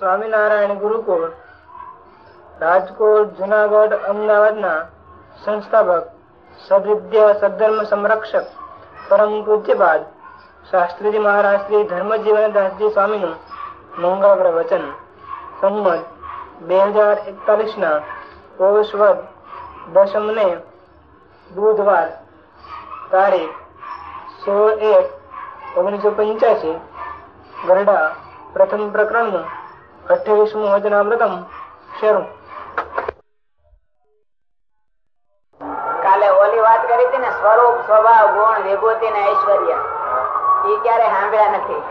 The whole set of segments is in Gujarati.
સ્વામિનારાયણ ગુરુકુળ, રાજકોટ, જુનાગઢ, અમદાવાદના સંસ્થાપક, સદવિદ્ય સદધર્મ સંરક્ષક, પરમ પૂજ્યપાદ શાસ્ત્રીજી મહારાજ શ્રી ધર્મજીવન દાસજી સ્વામીનું મંગળ પ્રવચન સંમત બે હજાર એકતાલીસ ના પૌષ વર્ગ દશમ ને બુધવાર તારીખ સોળ એક ઓગણીસો પંચ્યાસી, ગરડા પ્રથમ પ્રકરણનું અઠ્યાવીસમું વચનામૃતમ શરૂ કાલે ઓલી વાત કરી હતી ને સ્વરૂપ સ્વભાવ ગુણ વિભૂતિ ને ઐશ્વર્ય. એ ક્યારે સાંભળ્યા નથી.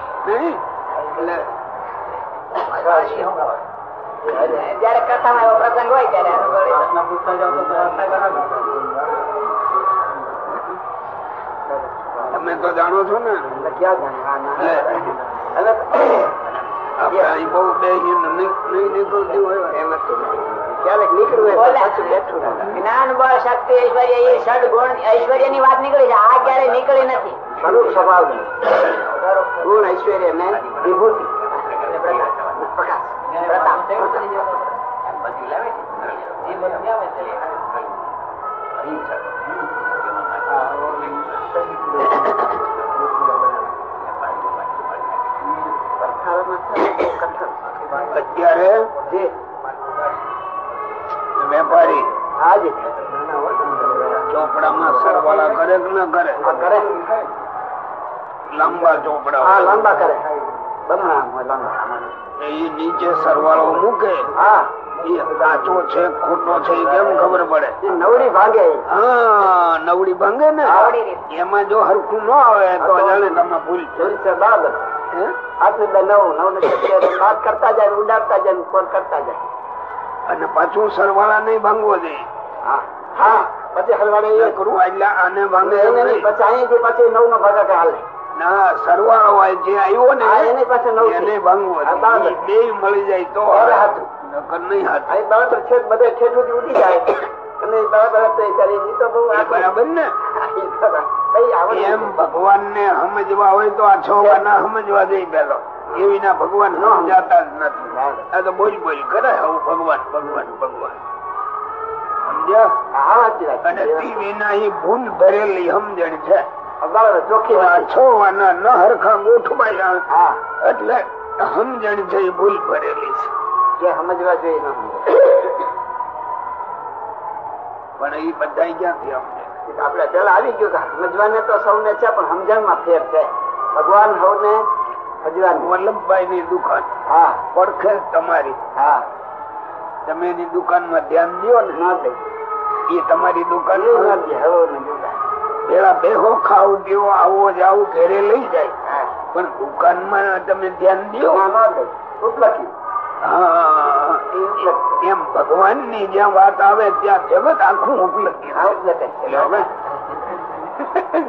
જયારે કથામાં એવો પ્રસંગ હોય ત્યારે તમે તો જાણો છો ને. આપણે બહુ બે નહીં નીકળતી હોય. એમ ક્યારેક નીકળવું જ્ઞાન બળ શક્તિ ઐશ્વર્ય એ ષડ ગુણ ઐશ્વર્યની વાત નીકળી છે. આ ક્યારે નીકળી નથી. સ્વરૂપ સ્વભાવ ગુણ ઐશ્વર્ય ને વિભૂતિ. અત્યારે વેપારી ચોપડામાં સરવાળા કરે કે ના કરે? કરે. લાંબા ચોપડા હા લાંબા કરે. એ નીચે સરવાળો મૂકે. હા. એ સાચો છે ખોટો છે એ કેમ ખબર પડે? એ નવડી ભાગે. હા નવડી ભાંગે ને? એમાં જો હરખું ન આવે તો જાણે તમે ભૂલ છો હે? આટલે બે નવ નવ ને વાત કરતા જાય ઉડાડતા જાય ફોન કરતા જાય. અને પાછું સરવાળા નહીં ભાંગવો જોઈએ. હા. હા પછી હલવાડે એ કરવું એટલે આને ભાંગે. પછી અહીંથી પછી નવ નો ભાગા હાલે. ના સરવાળો હોય જે આવ્યો ને એની પાસે નવ એને. ભાંગવો. બે મળી જાય તો હાચું. નકર નહીં હાચું. અહીં બરાબર છે બધે ઠેઠ સુધી ઉડી જાય. અને બરાબર બરાબર ને? એમ ભગવાન ને સમજવા હોય તો આ છ ના સમજવા જઈ પેલો. એવી ના ભગવાન સમજાતા જ નથી. આ તો બોલ બોલ કરે આવું ભગવાન ભગવાન ભગવાન. સમજ્યા? અને એ ભૂલ ભરેલી સમજણ છે. ન હરખા ગોઠવાય. એટલે સમજણ છે એ ભૂલ ભરેલી છે. સમજવા જોઈએ પણ એ બધા ક્યાંથી આપડે પેલા આવી ગયું કે સમજવાને તો સૌને છે પણ સમજણમાં ફેર છે. ભગવાન સૌને સમજવાનું વલ્લભભાઈ ની દુકાન. હા પડખે. તમારી. હા. તમે એની દુકાનમાં ધ્યાન દો ને. ના દે. એ તમારી દુકાન પેલા બેહો ખાવ દેવો આવો જાવ ઘરે લઈ જાય. પણ દુકાનમાં તમે ધ્યાન દો. ના, દે. એ- એમ ભગવાનની જ્યાં વાત આવે ત્યાં જગત આખું ઉપલબ્ધ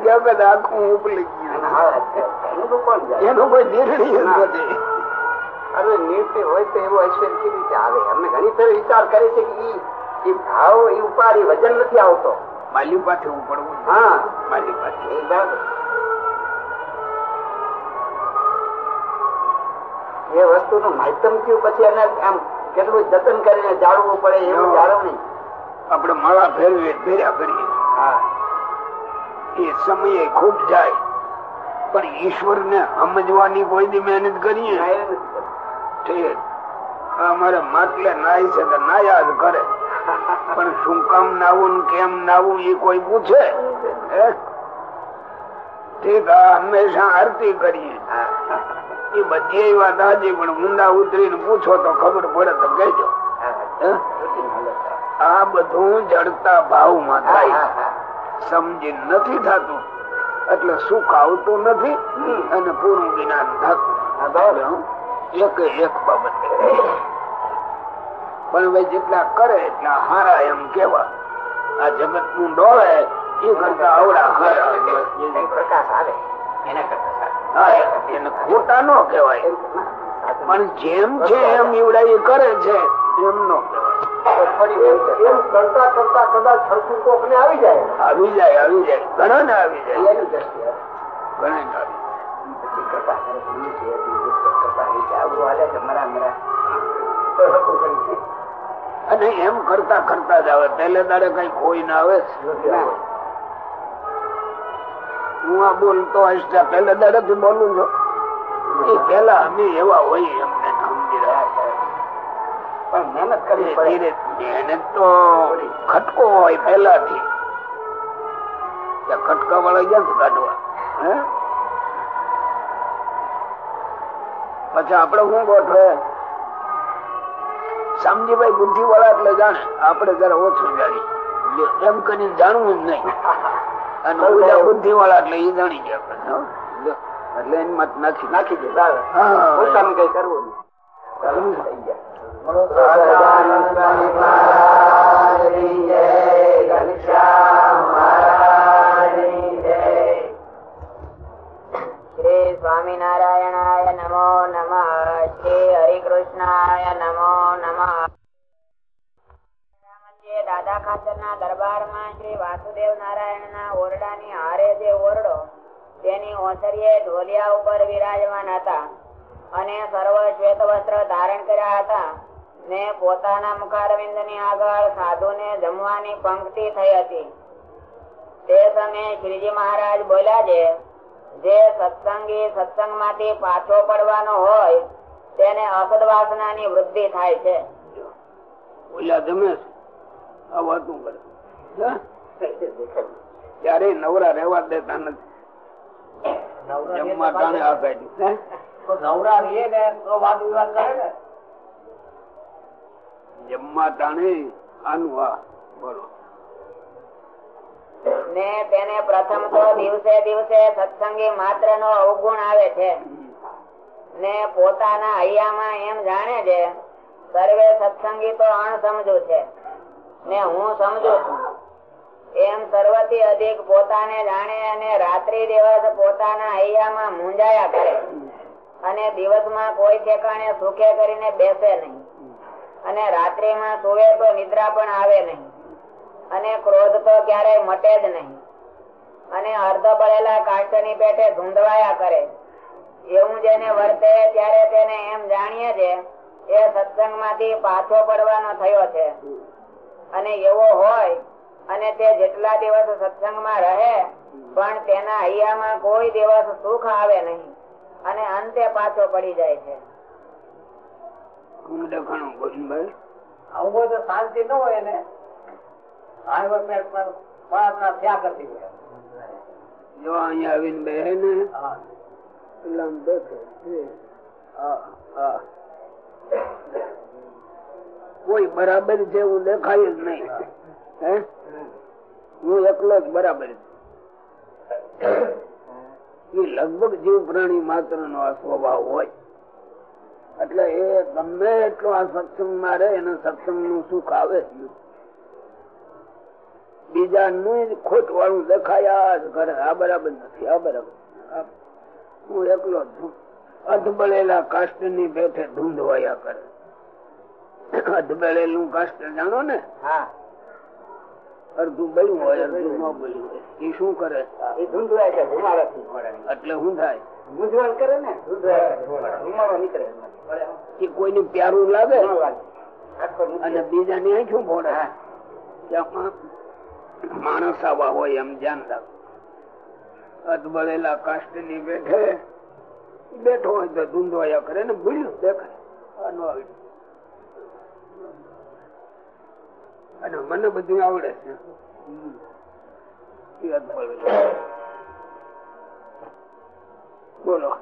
જગત આખું ઉપલબ્ધ અને એનું કોઈ નિર્ણય નથી અરે નિર્ણય હોય તો એવો ઐશ્વર્ય કેવી રીતે આવે અમે ઘણી ફેર વિચાર કરે છે કે ઈ ભાવ એ ઉપાડી વજન નથી. આવતો માલી પાછું ઉપડવું હા માલી પાસે એ વસ્તુનું માધ્યમ થયું પછી એને આમ કેટલું જતન કરીને જાળવવું પડે એવું જાળવણી આપણે માળા ફેરવી ફેર્યા કરીએ હા. એ સમયે ખૂબ જાય. પણ ઈશ્વર ને સમજવાની કોઈ દી મહેનત કરીએ. અમારે માટલે નાય છે તો નાયા જ કરે. પણ શું કામ નાવું ને કેમ નાવું એ કોઈ પૂછે? ઠીક હંમેશા આરતી કરીએ. એ બધી વાત આજે પણ ઊંડા ઉતરીને પૂછો તો ખબર પડે તો કહેજો. આ બધું જડતા ભાવમાં થાય. સમજી નથી થતું. એટલે સુખ આવતું નથી અને પૂરું જ્ઞાન થતું. એક એક બાબત. પણ હવે જેટલા કરે એટલા હારા એમ કેવા આ જગતનું ડોળે એ કરતા આવડા હારા. પ્રકાશ આવે. એના કરતા. એને ખોટા નો કહેવાય. પણ જેમ છે એમ ઈવડા એ કરે છે એમ નો આવી જાય. આવી જાય ઘણા આવી જાય. ઘણા આવી. અને એમ કરતા કરતા જ આવે. પેલે દાડે કઈ કોઈ ના આવે. હું આ બોલતો હોઈશ પેલા દાદા થી બોલું છો. એ પેલા અમે એવા હોય અમને સમજી રહ્યા પણ મહેનત કરવી છે પડે. ધીરે મહેનત તો ખટકો હોય પેલાથી ખટકા વાળા ક્યાંથી કાઢવા પછી આપડે શું ગોઠવે? શામજીભાઈ બુદ્ધિ વાળા એટલે જાણે આપડે જરા ઓછું જાણી એમ કરીને જાણવું જ નહીં. અને ઓલા બુદ્ધિ વાળા એટલે એ જાણી ગયા એટલે એની મત નાખી નાખી દે પોતાનું કઈ કરવું નહીં. ચાલો, થઈ ગયા શ્રી સ્વામિનારાયણાય નમો નમઃ. શ્રી હરિકૃષ્ણાય નમો નમઃ. રામજીએ ખાતરના દરબારમાં શ્રી વાસુદેવ નારાયણના ઓરડાની હારે જે ઓરડો, તેની ઓસરીએ ઢોલિયા ઉપર વિરાજમાન હતા અને સર્વ શ્વેત વસ્ત્ર ધારણ કર્યા હતા. ને પોતાના મુખારવિંદની આગળ સાધુને જમવાની પંક્તિ થઈ હતી. તે સમયે શ્રીજી મહારાજ બોલ્યા છે, જે સત્સંગી સત્સંગમાંથી પાછો પડવાનો હોય, તેને અસદ વાસનાની વૃદ્ધિ થાય છે. બોલ્યા જમે આ વાતું કરે. ત્યારે નવરા રહેવા દેતા નથી. જમવા ટાણે આ કાઢ્યું હે? જમવા ટાણે આનું આ બોલો. ને તેને પ્રથમ તો દિવસે દિવસે સત્સંગી માત્ર નો અવગુણ આવે છે. ને પોતાના હૈયામાં એમ જાણે છે સર્વે સત્સંગી તો અણસમજુ છે. ને હું સમજુ છું. એમ સર્વથી અધિક પોતાને જાણે અને રાત્રિ દિવસ પોતાના હૈયામાં મૂંઝાયા કરે. અને દિવસમાં કોઈ ઠેકાણે સુખે કરીને બેસે નહીં. અને રાત્રિમાં સુવે તો નિદ્રા પણ આવે નહીં. અને ક્રોધ તો ક્યારેય મટે જ નહીં. અને અર્ધ બળેલા કાચની પેટે ધૂંધવાયા કરે. એવું જેને વર્તે ત્યારે તેને એમ જાણીએ છે, એ સત્સંગમાંથી પાછો પડવાનો થયો છે. અને એવો હોય અને તે જેટલા દિવસ સત્સંગમાં રહે પણ તેના હૈયામાં કોઈ દિવસ સુખ આવે નહીં અને અંતે પાછો પડી જાય છે. આવું તો શાંતિ ન હોય ને થયા કરતી હોય. જો અહીંયા આવીને બેહે ને એટલે આમ દેખે એ, આ, આ. કોઈ બરાબર છે એવું દેખાય જ નહીં. હું? એકલો જ બરાબર. એ લગભગ જીવ પ્રાણી માત્ર નો આ સ્વભાવ હોય. એટલે એ ગમે એટલો આ સત્સંગમાં રહે, એને સત્સંગનું સુખ આવે બીજા નું ખોટ વાળું દેખાયા જ કરે. આ બરાબર નથી, આ બરાબર હું. એકલો જ છું. અધબળેલા કાષ્ટની પેઠે ધૂંધવાયા કરે. અધબળેલું કષ્ટ જાણો ને? અડધું બળ્યું હોય અડધું ન બળ્યું હોય. એ શું કરે? એ ધૂંધવાય છે એટલે શું થાય મૂંઝવણ કરે. ને ધૂંધવાય નીકળે એ કોઈને પ્યારું લાગે. અને બીજાની આંખું ત્યાં માણસ આવા હોય એમ ધ્યાન રાખ. અધબળેલા કાષ્ટની બેઠે બેઠો હોય તો ધૂંધવાયા કરે ને ભૂલ્યું દેખાય આ ન આવડ્યું. અને મને બધું આવડે છે. બોલો.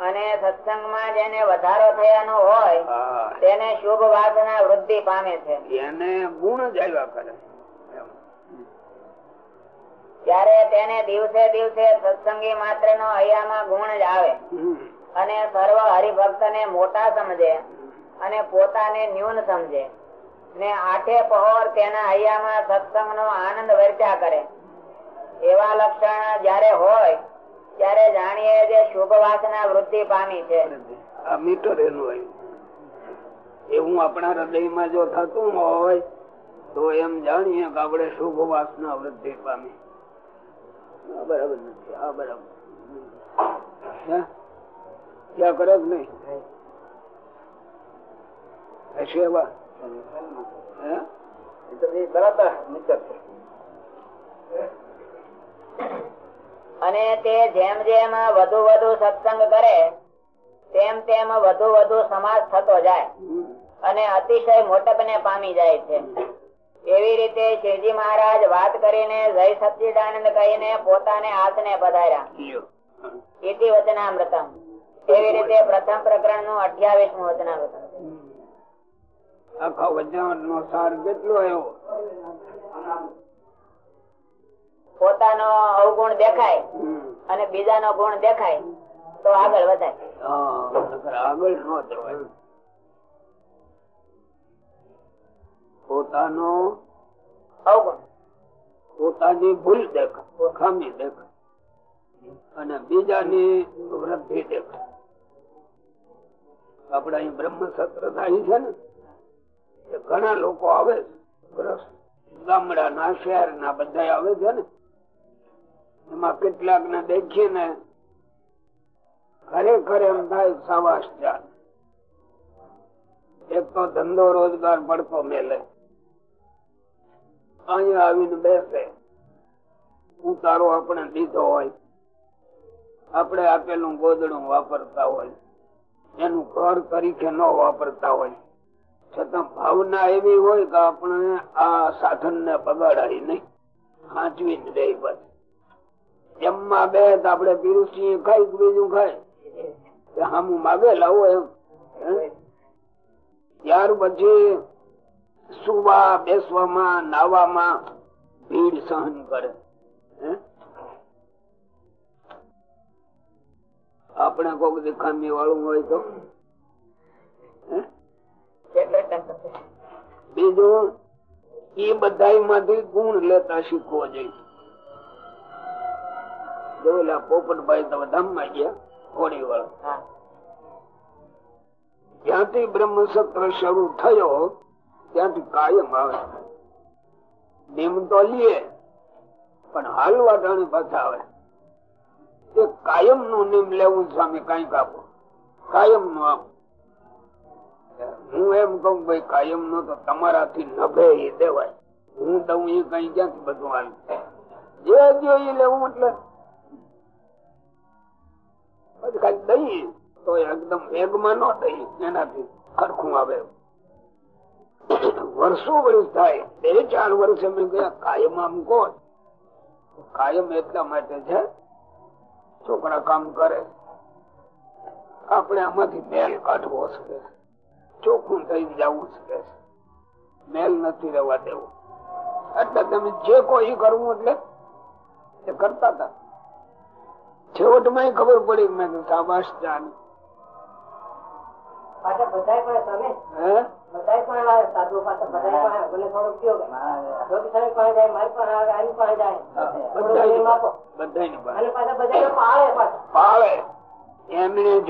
અને સત્સંગમાં જેને વધારો થયાનો હોય તેને શુભ વાસના વૃદ્ધિ પામે છે. એને ગુણ જ આવ્યા કરે. ત્યારે તેને દિવસે દિવસે સત્સંગી માત્ર નો હૈયામાં ગુણ જ આવે. અને સર્વ હરિભક્ત ને મોટા સમજે. અને પોતાને ન્યૂન સમજે. ને આઠે પહોર તેના હૈયામાં સત્સંગ નો આનંદ વર્ત્યા કરે. એવા લક્ષણ જ્યારે હોય ત્યારે જાણીએ જે શુભ વાસના વૃદ્ધિ પામી છે. આ મીટર એનું આવ્યું એવું આપણા હૃદયમાં જો થતું હોય તો એમ જાણીએ કે આપણે શુભ વાસના વૃદ્ધિ પામી. બરાબર નથી આ બરાબર? ક્યાં કરે નહીં? હશે એવા અને તે જેમ જેમ વધુ વધુ સત્સંગ કરે તેમ તેમ વધુ વધુ સમાજ થતો જાય અને અતિશય મોટપને પામી જાય છે. એવી રીતે શિવજી મહારાજ વાત કરીને જય સચિદાનંદ કહીને પોતાને હાથને પધાર્યા. ઇતિ વચનામૃતમ. એવી રીતે પ્રથમ પ્રકરણનું અઠ્યાવીસમું વચનામૃતમ. આખા વજન નો સાર કેટલો આવ્યો? પોતાનો અવગુણ દેખાય અને અને બીજાનો ગુણ દેખાય તો આગળ વધાય. આગળ ન જવાય. પોતાનો અવગુણ. પોતાની ભૂલ દેખાય ખામી દેખાય અને બીજાની વૃદ્ધિ દેખાય. આપડે અહીં બ્રહ્મ સત્ર થાય છે ને ઘણા લોકો આવે ગામડા ના શહેર ના બધા આવે છે ને. એમાં કેટલાક ને દેખીએ ને ખરેખર એમ થાય સાવાસ જાત એક તો ધંધો રોજગાર પડતો મેલે. અહીંયા આવીને બેસે. ઉતારો આપણે દીધો હોય. આપણે આપેલું ગોદડું વાપરતા હોય. એનું ઘર તરીકે ન વાપરતા હોય. છતાં ભાવના એવી હોય કે આપણે આ સાધન ને બગાડાય નહીં સાચવી જ રહી પછી એમમાં બે આપડે પીરુસી ખાઈ બીજું ખાય હામુ માગે લાવો એમ? ત્યાર પછી સુવા બેસવામાં, નાવામાં ભીડ સહન કરે? આપણે કોક દેખામી વાળું હોય તો હે? બીજું એ બધા માંથી ગુણ લેતા શીખવો જોઈએ. જોયેલા પોપટભાઈ તો ધામમાં ગયા હોળી વાળા જ્યાંથી બ્રહ્મસત્ર શરૂ થયો ત્યાંથી કાયમ આવે. નિમ તો લીએ પણ હાલવા ટાણે પાછા આવે. એ કાયમનું નિમ લેવું સ્વામી કંઈક આપો. કાયમનું આપો. હું એમ કઉ કાયમ નો તો તમારાથી નભે એ દેવાય. હું દઉં એ કઈ ક્યાંથી બધું હાલ જે જો એ લેવું એટલે આવે. વર્ષો વર્ષ થાય, બે ચાર વર્ષ અમે ગયા કાયમ આમ કોણ? કાયમ એટલા માટે છે, છોકરા કામ કરે, આપણે આમાંથી મેલ કાઢવો છે. ચોખ્ખું થઈ જવું છે. મેલ નથી રહેવા દેવું. એટલે તમે જે કોઈ કરવું એટલે એ કરતા હતા. છેવટમાં ખબર પડી મેં કીધું શાબાશ જાન. જાય એમણે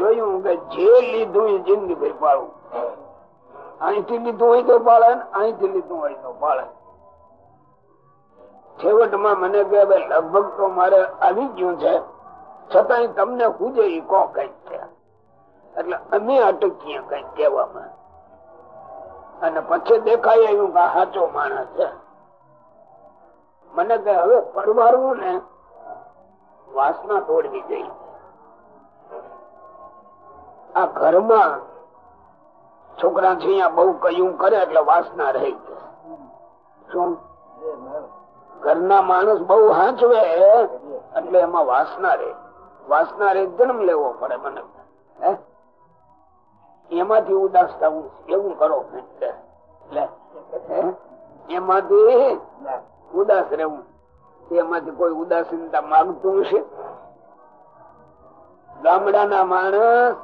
કે જે લીધું એ જિંદગી ભાઈ પાળવું અહીંથી લીધું હોય તો પાળે અહીંથી લીધું હોય તો પાળે. છેવટમાં મને કે ભાઈ લગભગ તો મારે આવી ગયું છે. છતાંય તમને પૂજે એ કો કંઈક છે. એટલે અમે અટકીએ કંઈક કહેવામાં. અને પછી દેખાય આવ્યું કે સાચો માણસ છે. મને કે હવે પરવારવું ને વાસના તોડવી જોઈએ. આ ઘરમાં છોકરા છે બહુ કયું કરે એટલે વાસના રહી શું? ઘરના માણસ બહુ હાંચવે એટલે એમાં વાસના રહે. વાસના રહે જન્મ લેવો પડે મને. એમાંથી ઉદાસ થવું એવું કરો એમાંથી ઉદાસ રહેવું. એમાંથી કોઈ ઉદાસીનતા માગતું છે ગામડાના માણસ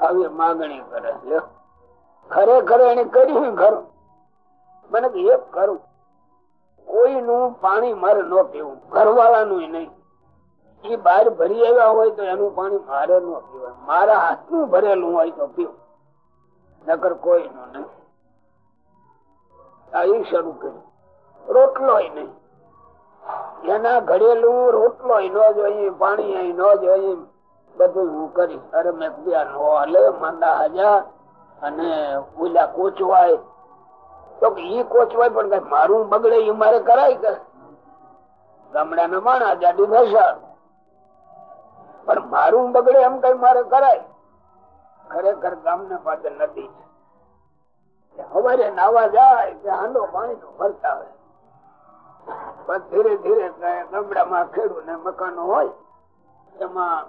આવી માગણી કરે. ખરેખર એને કર્યું ખરું. મને એક કરું કોઈનું પાણી મારે ન પીવું. ઘરવાળાનું નહીં. એ બહાર ભરી આવ્યા હોય તો એનું પાણી મારે ન પીવાય મારા હાથનું ભરેલું હોય તો પીવું. નકર કોઈનું નહીં. એ શરૂ કર્યું. રોટલો નહીં. એના ઘડેલું રોટલો ન જોઈએ, પાણી ન જોઈએ. બધું હું કરીશ. અરે મેં નો હલે, માંદા હાજા. અને ઓલા કોચવાય, તો ઈ કોચવાય પણ કઈ મારું બગડે એ મારે કરાય કે? ગામડાના માણા જાડુ ભેસાડ પણ મારું બગડે એમ કઈ મારે કરાય? ખરેખર ગામના પાસે નદી છે. હવારે નાવા જાય, કે હાંડો પાણી નો ભરતા હોય પણ ધીરે ધીરે ગામડામાં ખેડૂત ને મકાનો હોય, એમાં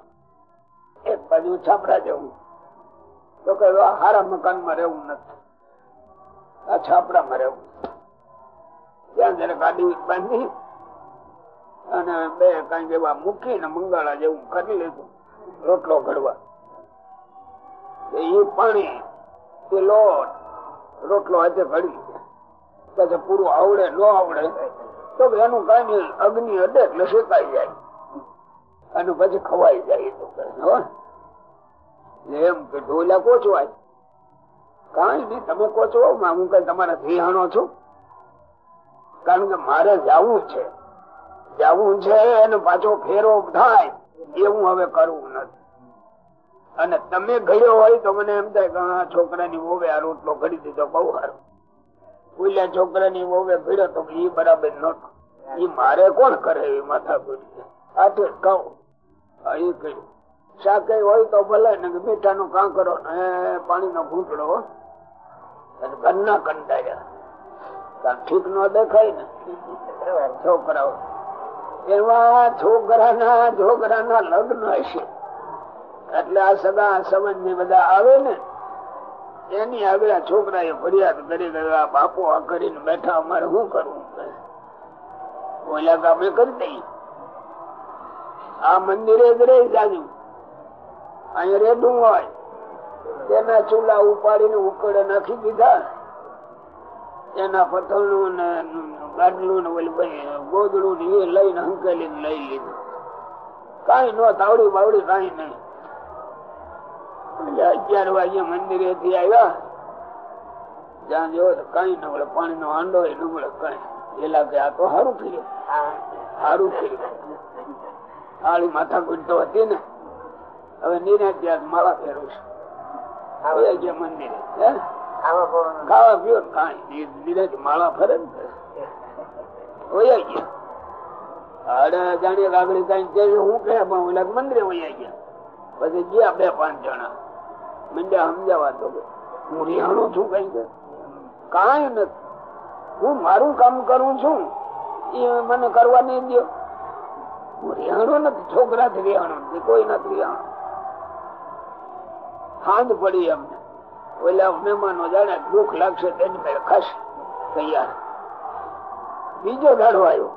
એક બાજુ છાપરા જવું તો કે હારા મકાનમાં રહેવું નથી. આ છાપડા માં રહેવું ત્યાં જયારે ગાડી બાંધી અને બે કંઈક એવા મૂકીને મંગાળા જેવું કરી લીધું, રોટલો ઘડવા. એ પાણી, એ લોટ, રોટલો આજે ઘડી પછી પૂરું આવડે, ન આવડે. તો એનું કઈ નઈ અગ્નિ અડે એટલે શેકાઈ જાય. અને પછી ખવાઈ જાય તો એમ કે ઢોલા કોચવાય. કઈ નઈ તમે કોચવો, હું કઈ તમારા ધીહાણો છું. કારણ કે મારે જવું છે. જવું છે અને પાછો ફેરો થાય, એવું હવે કરવું નથી. અને તમે ઘડ્યો હોય તો મને એમ થાય કે આ છોકરાની વોવે આ રોટલો ઘડી દીધો, બહુ સારો. બોલ્યા છોકરાની વોવે ભીડો તો એ બરાબર નતો એ મારે કોણ કરે એ માથા ભૂલી આટલે કહું. એ કહ્યું. શાક હોય તો ભલે, ને મીઠા નું કાંકરો ને પાણી નો ઘૂંટડો ઘરના કંટાયા ઠીક ન દેખાય ને. છોકરાઓ. એવા છોકરાના છોકરાના લગ્ન હશે. એટલે આ સગા સંબંધી બધા આવે ને, એની આગળ છોકરા એ ફરિયાદ કરી ગયા બાપુ આ કરીને બેઠા, અમારે શું કરવું? ઓલા ગામે કરી દઈ આ મંદિરે જ રહી જાજુ. અહીંયા રેડું હોય. તેના ચૂલા ઉપાડીને ઉકળે નાખી દીધા. એના પથણું ને ગાડલું ને ગોદડું ને એ લઈને હંકેલી લઈ લીધું. કઈ નો તાવડી બાવડી કઈ નહીં. એટલે અગિયાર વાગે મંદિરે થી આવ્યા. જ્યાં જો કઈ ન મળે પાણી નો આંડો એ ન મળે કઈ. એ લાગે આ તો સારું થયું સારું કર્યું. આળી માથા ગુજતો હતી ને. હવે નિરાજ્યા માળા ફેરવું છે. મંદિરે. ખાવા પીવો કઈ નિરાશ માળા ફરે ને વયા ગયા. આડે જાણીએ આગળ કઈ કે હું કે પણ ઓલા મંદિરે વયા ગયા. પછી ગયા બે પાંચ જણા. મંડ્યા સમજાવા તો હું રિહાણું છું કઈ કે. કઈ નથી. હું મારું કામ કરું છું. એ મને કરવા નહીં દો હું રિહાણું નથી. છોકરા થી રિહાણો નથી. કોઈ નથી રિહાણો. હાંદ પડી અમને ઓલા મહેમાનો જાણે દુઃખ લાગશે તેની મેળ ખાશે તૈયાર. બીજો દાડો આવ્યો.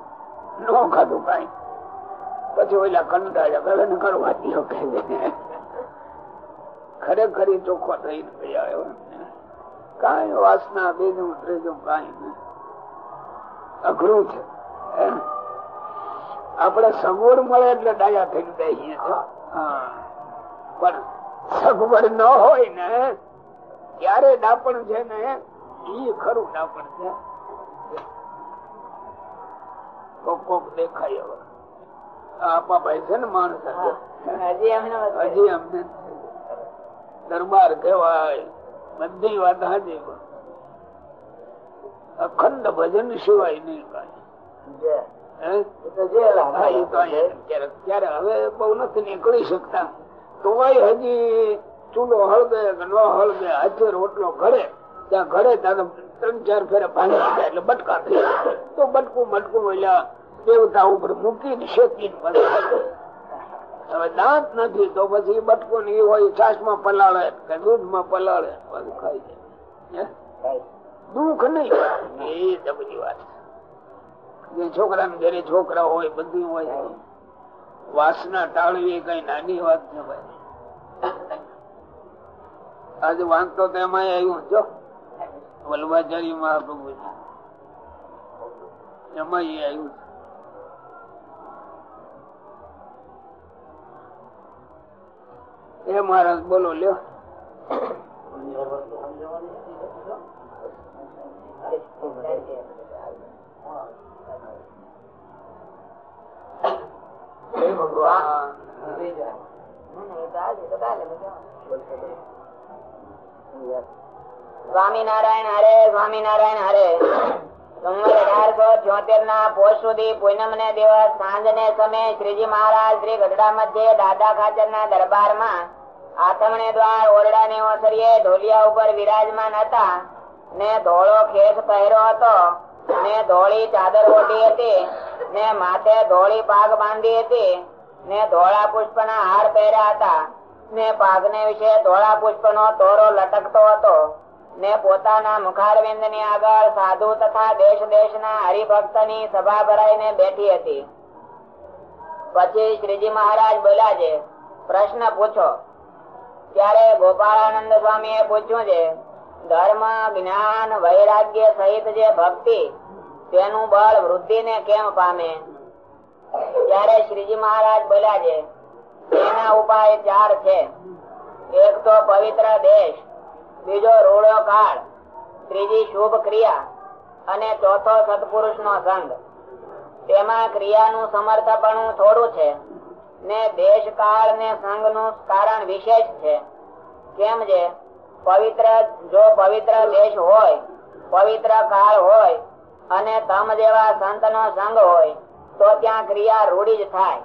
ન ખાધું કઈ. પછી ઓલા કંટાળ્યા ને કરવા દીધો કે ખરેખર ચોખ્ખો થઈને ગયા આવ્યો કઈ વાસના બીજું ત્રીજું કઈ નહીં અઘરું છે. આપડે સગવડ મળે એટલે ડાયા થઈ જઈએ પણ સગવડ ન હોય ને ત્યારે ડાપણ છે ને ઈ ખરું ડાપણ છે. કોક કોક દેખાય હવે. આપા ભાઈ છે ને માણસ હજી અમને દરબાર કેવાય બધી વાત હાજી અખંડ ભજન સિવાય નહીં કઈ. હવે બહુ નથી નીકળી શકતા. તોય હજી ચૂલો હળગે કે ન હળગે, હાથે રોટલો ઘરે ત્યાં ઘરે ત્યાં ત્રણ ચાર ફેરે ભાંગી દીધા એટલે બટકા થઈ તો બટકું મટકું એટલે દેવતા ઉપર મૂકીને શેકી હવે દાંત નથી, તો પછી બટકો ને હોય છાસમાં પલાળે કે દૂધમાં પલાળે, બધું ખાઈ જાય દુઃખ નહીં. એ બધી વાત જે છોકરા ને ઘરે છોકરા હોય, બધું હોય. વાસના ટાળવી કઈ નાની વાત છે ભાઈ. આજે વાંચતો તો એમાં આવ્યું. જો વલ્લભાચાર્ય મહાપ્રભુ એમાં આવ્યું એ મહારાજ બોલો લ્યો. ભગવાન. સ્વામિનારાયણ હરે સ્વામિનારાયણ હરે. વિરાજમાન હતા ને ધોળો ખેસ પહેર્યો હતો ને ધોળી ચાદર ઓઢી હતી ને માથે ધોળી પાગ બાંધી હતી ને ધોળા પુષ્પ હાર પહેર્યા હતા. ને પાગને વિશે ધોળા પુષ્પ નો તોરો લટકતો હતો ને પોતાના મુખારવિંદની આગળ સાધુ તથા દેશ દેશ ના હરિભક્તની સભા ભરાઈને બેઠી હતી. પછી શ્રીજી મહારાજ બોલ્યા છે, પ્રશ્ન પૂછો. ત્યારે ગોપાળાનંદ સ્વામી એ પૂછ્યું છે, ધર્મ, જ્ઞાન, વૈરાગ્ય સહિત જે ભક્તિ, તેનું બળ વૃદ્ધિ ને કેમ પામે? ત્યારે શ્રીજી મહારાજ બોલ્યા છે તેના ઉપાય ચાર છે. એક તો પવિત્ર દેશ, બીજો રૂડો કાળ, ત્રીજી શુભ ક્રિયા, અને ચોથો સત્પુરુષ નો સંગ. તેમાં ક્રિયાનું સમર્થપણું થોડું છે, ને દેશ કાળ ને સંઘનું કારણ વિશેષ છે. કેમ છે પવિત્ર, જો પવિત્ર દેશ હોય, પવિત્ર કાળ હોય, અને તમ જેવા સંત નો સંગ હોય, તો ત્યાં ક્રિયા રૂઢી જ થાય.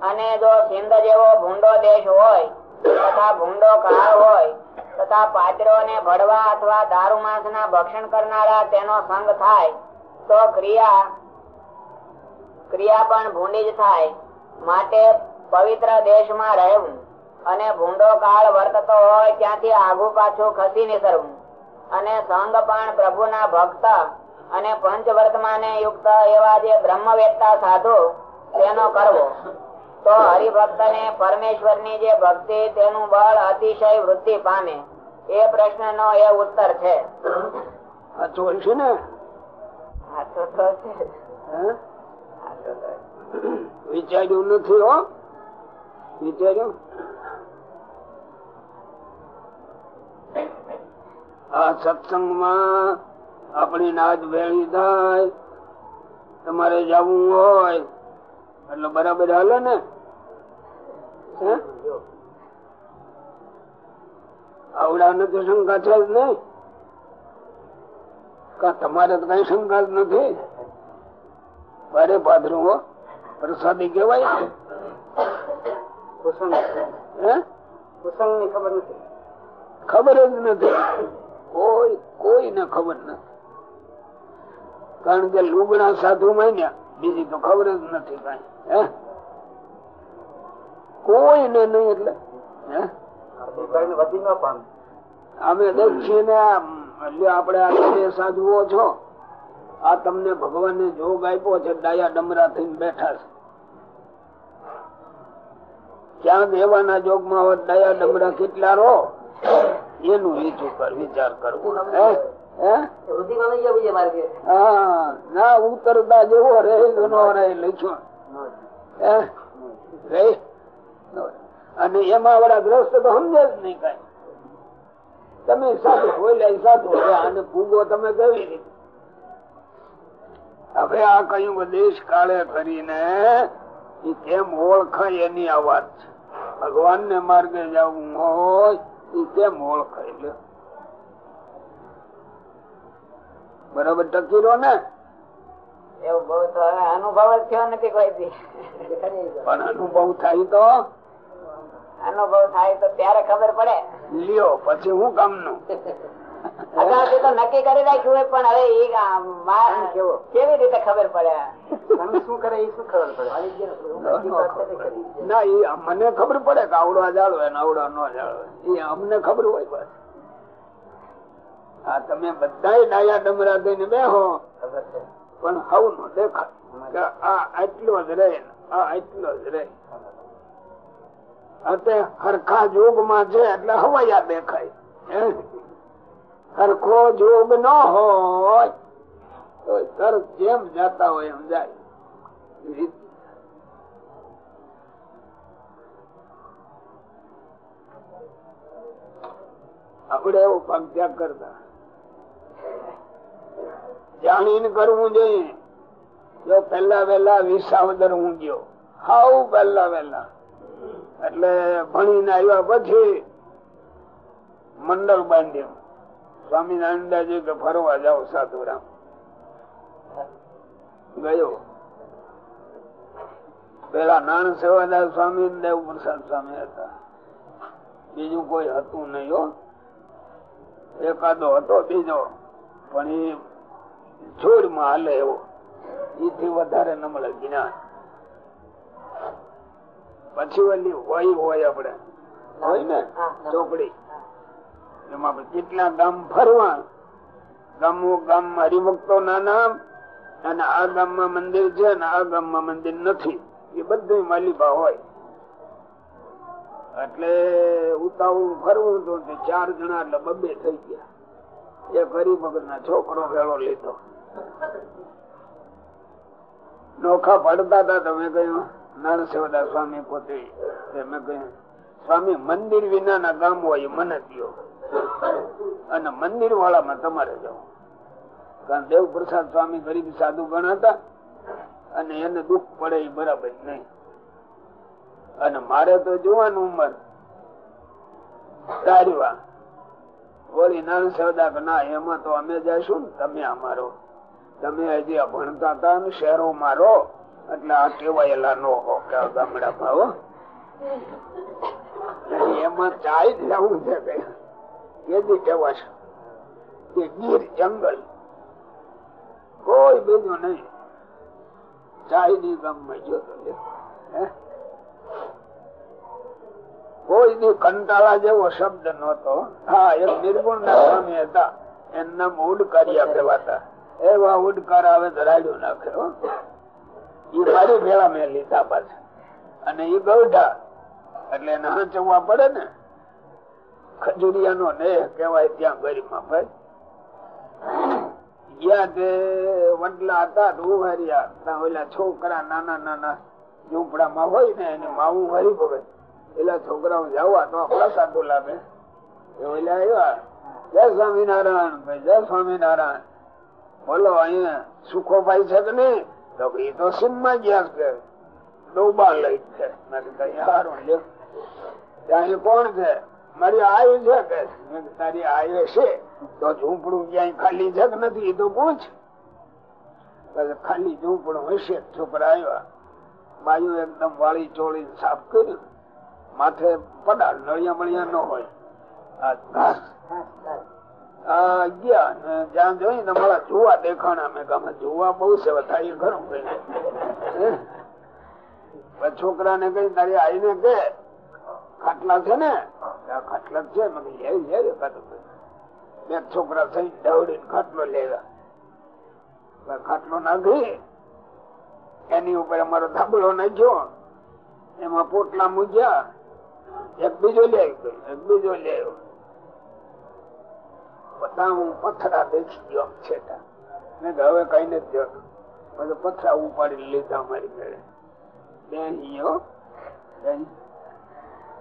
અને જો સિંધ જેવો ભૂંડો દેશ હોય, તથા ભૂંડો કાળ હોય, તથા પાત્રો ને ભળવા અથવા દારૂ માંસ ના ભક્ષણ કરનારા તેનો સંગ થાય, તો ક્રિયા ક્રિયા પણ ભૂંડી જ થાય, માટે પવિત્ર દેશમાં રહેવું અને ભૂંડો કાળ વર્તતો હોય ત્યાંથી આગુ પાછું ખસી નીકળવું અને સંગ પણ પ્રભુના ભક્ત અને પંચ વર્તમાને યુક્ત એવા જે બ્રહ્મવેત્તા સાધુ, તેનો કરવો. તો હરિભક્ત ને પરમેશ્વરની જે ભક્તિ તેનું બળ અતિશય વૃદ્ધિ પામે. એ પ્રશ્ન નો એ ઉત્તર છે. ને. વિચાર્યું નથી હો. વિચાર્યું? આ સત્સંગમાં આપણી નાદ ભેળી થાય. તમારે જવું હોય. એટલે બરાબર હાલે ને? હે? આવડા ને તો શંકા છે જ નહીં. કા તમારે તો કઈ શંકા જ નથી. ભારે પાથરું હો. પ્રસાદી કેવાય છે ખબર જ નથી. કોઈ કોઈ ને ખબર નથી. કારણ કે લુગણા સાધુ માન્યા. બીજી તો ખબર જ નથી કઈ. કોઈને નહીં એટલે? અમે દક્ષિણે આપડે આ સાધુઓ છો. આ તમને ભગવાને જોગ આપ્યો છે ડાયા ડમરા થઈને બેઠા છે. ક્યાં દેવાના જોગમાં ડાયા ડમરા કેટલા રહો? એનું વિચાર કર વિચાર કરવો. ના ઉતરતા જેવો રે નો રે લખ્યો. અને એમાં વડા ગ્રસ્ત તો સમજે જ નહીં કઈ. તમે સાધુ બોલ્યા સાધુ હવે આને પૂગો તમે કેવી રીતે? હવે આ કયું દેશ કાળે કરીને કેમ ઓળખાય એની આ વાત છે? ભગવાન ને માર્ગે જવું હોય એ કેમ ઓળખાય બરાબર ટકી રહ્યો ને? એવું બહુ તો અનુભવ જ થયો નથી કોઈ દી. પણ અનુભવ થાય તો? અનુભવ થાય તો ત્યારે ખબર પડે. લ્યો પછી હું કામનું? અગાઉથી તો નક્કી કરી રાખ્યું હોય પણ હવે એ કામ કેવી? રીતે ખબર પડે? શું કરે એ શું ખબર પડે? ના એ મને ખબર પડે કે આવડો જાળવે ને આવડો ન જાળવે એ અમને ખબર હોય બસ. હા તમે બધા ડાયા ડમરા થઈને બેહો. પણ હવ નો દેખાય આ આટલો જ રહે આ આટલો જ રહે. અત્યારે હરખા જોગમાં છે એટલે હવાયા દેખાય? હરખો જોગ ન હોય તો સર જેમ જાતા હોય એમ જાય. આપણે એવો ભાગ ત્યાગ કરતા. જાણીને કરવું જોઈએ. જો પેલા વેલા વિસાવદર ઊંઘ્યો. હાવ પેલા વેલા એટલે ભણીને આવ્યા પછી મંડળ બાંધ્યું. સ્વામિનારાયણ કે ફરવા જાઓ સાધુરામ. ગયો. પેલા નાણ સેવાદાર સ્વામી દેવ પ્રસાદ સ્વામી હતા. બીજું કોઈ હતું નહીં એકાદો હતો બીજો. પણ એ જોડમાં હાલે એવો. એથી વધારે નમળે જ્ઞાન. પછી ઓલી હોય હોય આપડે હોય ને? ચોપડી. એમાં કેટલા ગામ ફરવા ગામો ગામ હરિભક્તો ના નામ અને આ ગામમાં મંદિર છે અને આ ગામમાં મંદિર નથી. એ બધું માલિકા હોય. એટલે ઉતાવળ ફરવું તો ચાર જણા એટલે બબે થઈ ગયા. એક હરિભગત ના છોકરો ભેળો લીધો. નોખા પડતા હતા તમે કહ્યું નરસેવદા સ્વામી પોતે. મેં કહ્યું, સ્વામી, મંદિર વિના ના ગામ હોય મને દો અને મંદિર વાળામાં તમારે જવું. કારણ દેવ પ્રસાદ સ્વામી ગરીબ સાધુ ગણાતા અને એને દુઃખ પડે બરાબર નહીં. અને મારે તો જોવાનું ઉંમર. તારવા વળી નાન સવદા ના, એમાં તો અમે જઈશું ને, તમે અમારો. તમે હજી અભણતા હતા ને શહેરો મારો એટલે આ ટેવાયેલા નો હો, કે ગામડા ભાવો એમાં ચાઈ જ જવું છે કે, કેદી ટેવાશે કે ગીર જંગલ. કોઈ બીજું નહીં. ચાઈ ની ગામમાં ગયો તો કોઈ દી કંટાળા જેવો શબ્દ નતો હા, એક નિર્ગુણ ના સ્વામી હતા. એમના ઉડકારિયા કહેવાતા. એવા ઉડકાર આવે તો રાડ્યું નાખે એ મારી ભેળા મેં લીધા પાછા અને એ ગૌઢા, એટલે એને હાંચવવા પડે ને ખજુરિયા નો નેહ કેવાય ત્યાં ગરીમાં ભાઈ. ગયા તે વડલા હતા ઉઘાર્યા ઓલા છોકરા નાના નાના ઝૂંપડામાં હોય ને, એને માવું હરી ભવે. એલા છોકરાઓ જવા તો સાધુ લાગે ઓલા આવ્યા, જય સ્વામિનારાયણ ભાઈ, જય સ્વામિનારાયણ. બોલો, અહીંયા સુખો ભાઈ છે કે નહીં? તો એ તો સિમમાં ગયા. છે ડોબા લઈ છે. ત્યાં કોણ છે? મારી આયુ છે કે. તારી આયુ છે? તો ઝૂંપડું ક્યાંય ખાલી છે કે નથી? એ તો પૂછ. ખાલી ઝૂંપડું હશે છોકરા આવ્યા બાયુ એકદમ વાળી ચોળી સાફ કર્યું. માથે પડા નળિયા મળિયા ન હોય. ઘાસ. ગયા જ્યાં જોઈ ને મારા જોવા દેખાણા મેં ગમે જોવા બહુ સેવા થાય ખરું કઈ છોકરા ને કઈ તારી આઈને કે, ખાટલા છે ને? ખાટલા છે? બે છોકરા થઈ દવડી ખાટલો લેવા ખાટલો નાખી, એની ઉપર અમારો ધાબળો નાખ્યો. એમાં પોટલા મૂક્યા. એક બીજો લે એક બીજો લે હું પથરા દેખી ગયો છે મેં હવે કઈ નથી જોતું પછી પથરા ઉપાડી લીધા મારી બે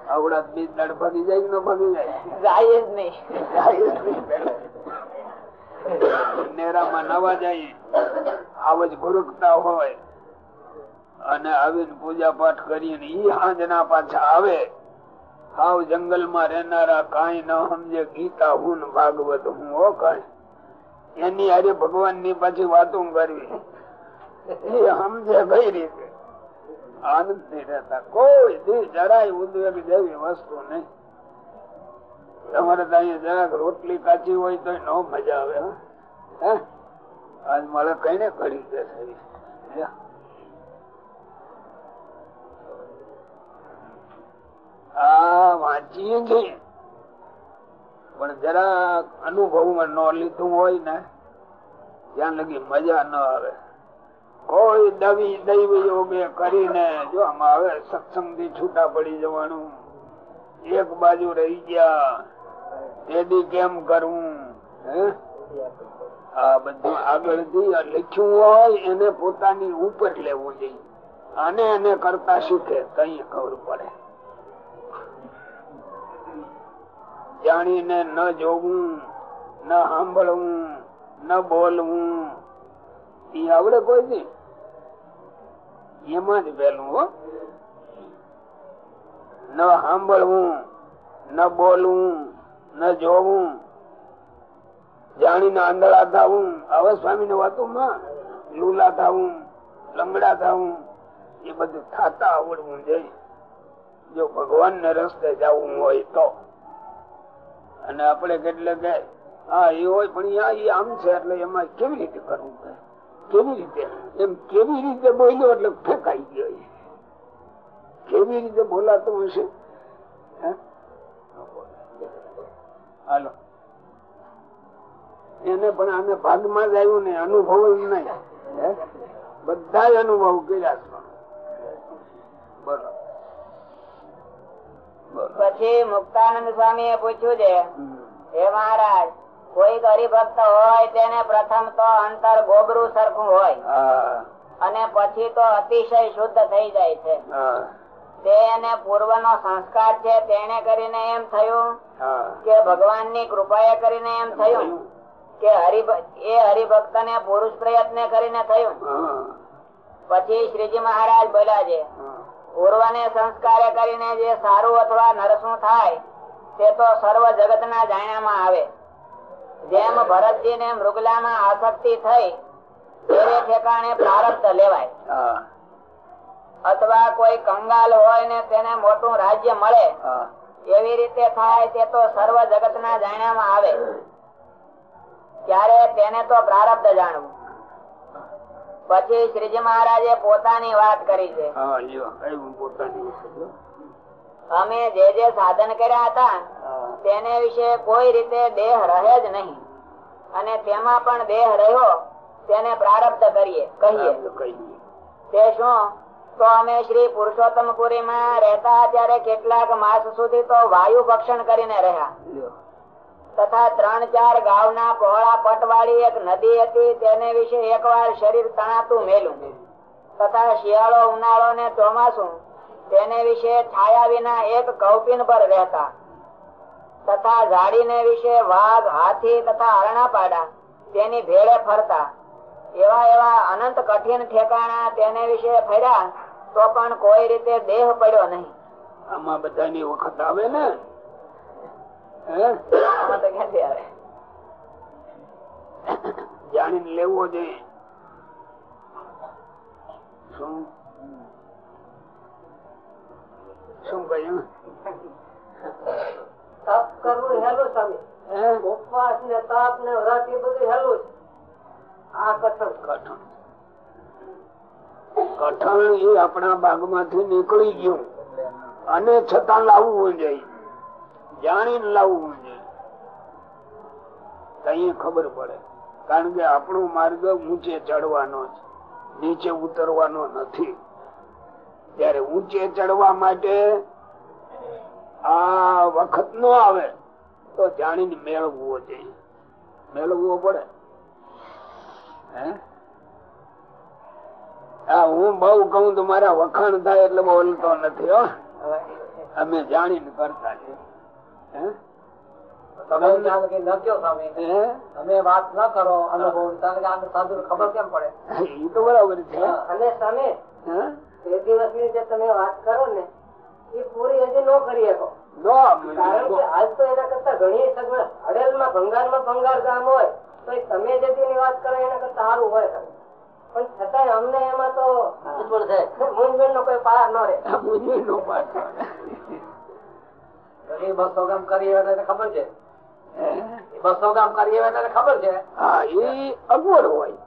આવડા બીજ દાડ ભાગી જાય ન ભાગી જાય? જાય જ નહીં. જાય જ નહીં નેરામાં નવા જાય. આવજ જ ગુરુકતા હોય. અને આવીને પૂજા પાઠ કરીને ઈ હાંજના પાછા આવે. હાવ જંગલમાં રહેનારા કઈ ન સમજે, ગીતા હું ભાગવત, હું, હો, કઈ. એની હારે ભગવાનની પાછી વાતો કરવી. સમજે કઈ રીતે? આનંદથી રહેતા. કોઈ દી જરાય ઉદ્વેગ જેવી વસ્તુ નહીં. તમારે તો અહીંયા જરાક રોટલી કાચી હોય તો ન મજા આવે, હે. આજ મારે કઈ ને કરી દે વાંચીએ છીએ. પણ જરા અનુભવમાં ન લીધું હોય ને, ત્યાં લગી મજા ન આવે. કોઈ દવી દૈવ યોગે કરીને જો આમાં હવે સત્સંગથી છૂટા પડી જવાનું, એક બાજુ રહી ગયા, તેથી કેમ કરવું? આ બધું આગળથી લખ્યું હોય, એને પોતાની ઉપર લેવું જોઈએ. અને એને કરતા શીખે કઈ ખબર પડે. જાણીને ન જોવું, ન સાંભળવું, ન બોલવું એ આવડે કોઈ એમાં જ પેલું હો. ન સાંભળવું, ન બોલવું, ન જોવું, જાણીને આંધળા થવું હવે સ્વામી ની વાતોમાં લૂલા થવું લંગડા થવું એ બધું થાતા આવડવું જોઈએ જો ભગવાન ને રસ્તે જવું હોય તો. અને આપણે કેટલે કે, હા, એ હોય, પણ એ આમ છે, એટલે એમાં કેવી રીતે કરવું કેવી રીતે? એમ કેવી રીતે બોલ્યો એટલે ફેંકાઈ ગયો. કેવી રીતે બોલાતું હશે? હાલો. એને પણ આને ભાગમાં જ આવ્યું ને અનુભવ જ નહીં? બધા અનુભવ કર્યા બોલો પછી મુક્તાનંદ સ્વામી એ પૂછ્યું છે હે મહારાજ કોઈ હરિભક્ત હોય તેને પ્રથમ તો અંતર ગોબરું સરખું હોય અને પછી તો અતિશય શુદ્ધ થઈ જાય છે. તે એને પૂર્વનો સંસ્કાર છે તેને કરીને એમ થયું કે ભગવાનની કૃપા કરીને એમ થયું કે એ હરિભક્ત ને પુરુષ પ્રયત્ન કરીને થયું. પછી શ્રીજી મહારાજ બોલ્યા છે પૂર્વને સંસ્કારે કરીને જે સારું અથવા નરસું થાય તે તો સર્વ જગતના જાણ્યામાં આવે. જેમ ભરતજી ને મૃગલામાં આસક્તિ થઈ તેને ઠેકાણે પ્રારબ્ધ લેવાય. અથવા કોઈ કંગાલ હોય ને તેને મોટું રાજ્ય મળે એવી રીતે થાય તે તો સર્વ જગતના જાણ્યામાં આવે. ત્યારે તેને તો પ્રારબ્ધ જાણવું. પછી શ્રીજી મહારાજે પોતાની વાત કરી છે. અમે જે જે સાધન કર્યા હતા તેને વિશે કોઈ રીતે દેહ રહે જ નહીં. અને તેમાં પણ દેહ રહ્યો તેને પ્રારબ્ધ કરીએ કહીએ. તે શું? તો અમે શ્રી પુરુષોત્તમપુરી માં રહેતા ત્યારે કેટલાક માસ સુધી તો વાયુ ભક્ષણ કરીને રહ્યા. તથા ત્રણ ચાર ગાવના પહોળા પટવાળી એક નદી હતી, તેને વિશે એકવાર શરીર તણાતું મેલું. તથા શિયાળો ઉનાળો ને ચોમાસું, તેને વિશે છાયા વિના એક કૌપિન પર રહેતા તથા ઝાડીને વિશે વાઘ, હાથી તથા અરણાપાડા તેની ભેળે ફરતા. એવા એવા અનંત કઠિન ઠેકાણા તેને વિશે ફર્યા, તો પણ કોઈ રીતે દેહ પડ્યો નહીં. આમાં બધાની વખત આવે ને? જાણીને લેવો જોઈએ શું? શું કહ્યું? તપ કરવું હેલું સ્વામી. ઉપવાસ ને તપ ને વ્રત એ બધું હેલું આ કઠણ. કઠણ. કઠણ એ આપણા ભાગમાંથી નીકળી ગયું. અને છતાં લાવવું જોઈએ જાણીને લાવવું જોઈએ. કઈ ખબર પડે. કારણ કે આપણો માર્ગ ઊંચે ચડવાનો છે. નીચે ઉતરવાનો નથી. ત્યારે ઊંચે ચડવા માટે આ વખત નો આવે તો જાણીને મેળવવો જોઈએ. મેળવવો પડે. હે? હા હું બહુ કઉ તો મારા વખાણ થાય એટલે બોલતો નથી હો. અમે જાણીને કરતા છે ન ન ને પૂરી ન નો ભંગાર ગામ હોય તો એ તમે જે તેની વાત કરો એના કરતા સારું હોય પણ છતાંય અમને એમાં તો મૂંઝવણ નો કોઈ પાર ન રહે. મૂંઝવણ નો પાછો. બસો ગામ કરી ખબર છે? બસો ગામ કરી ખબર છે? હા એ અગવડ હોય.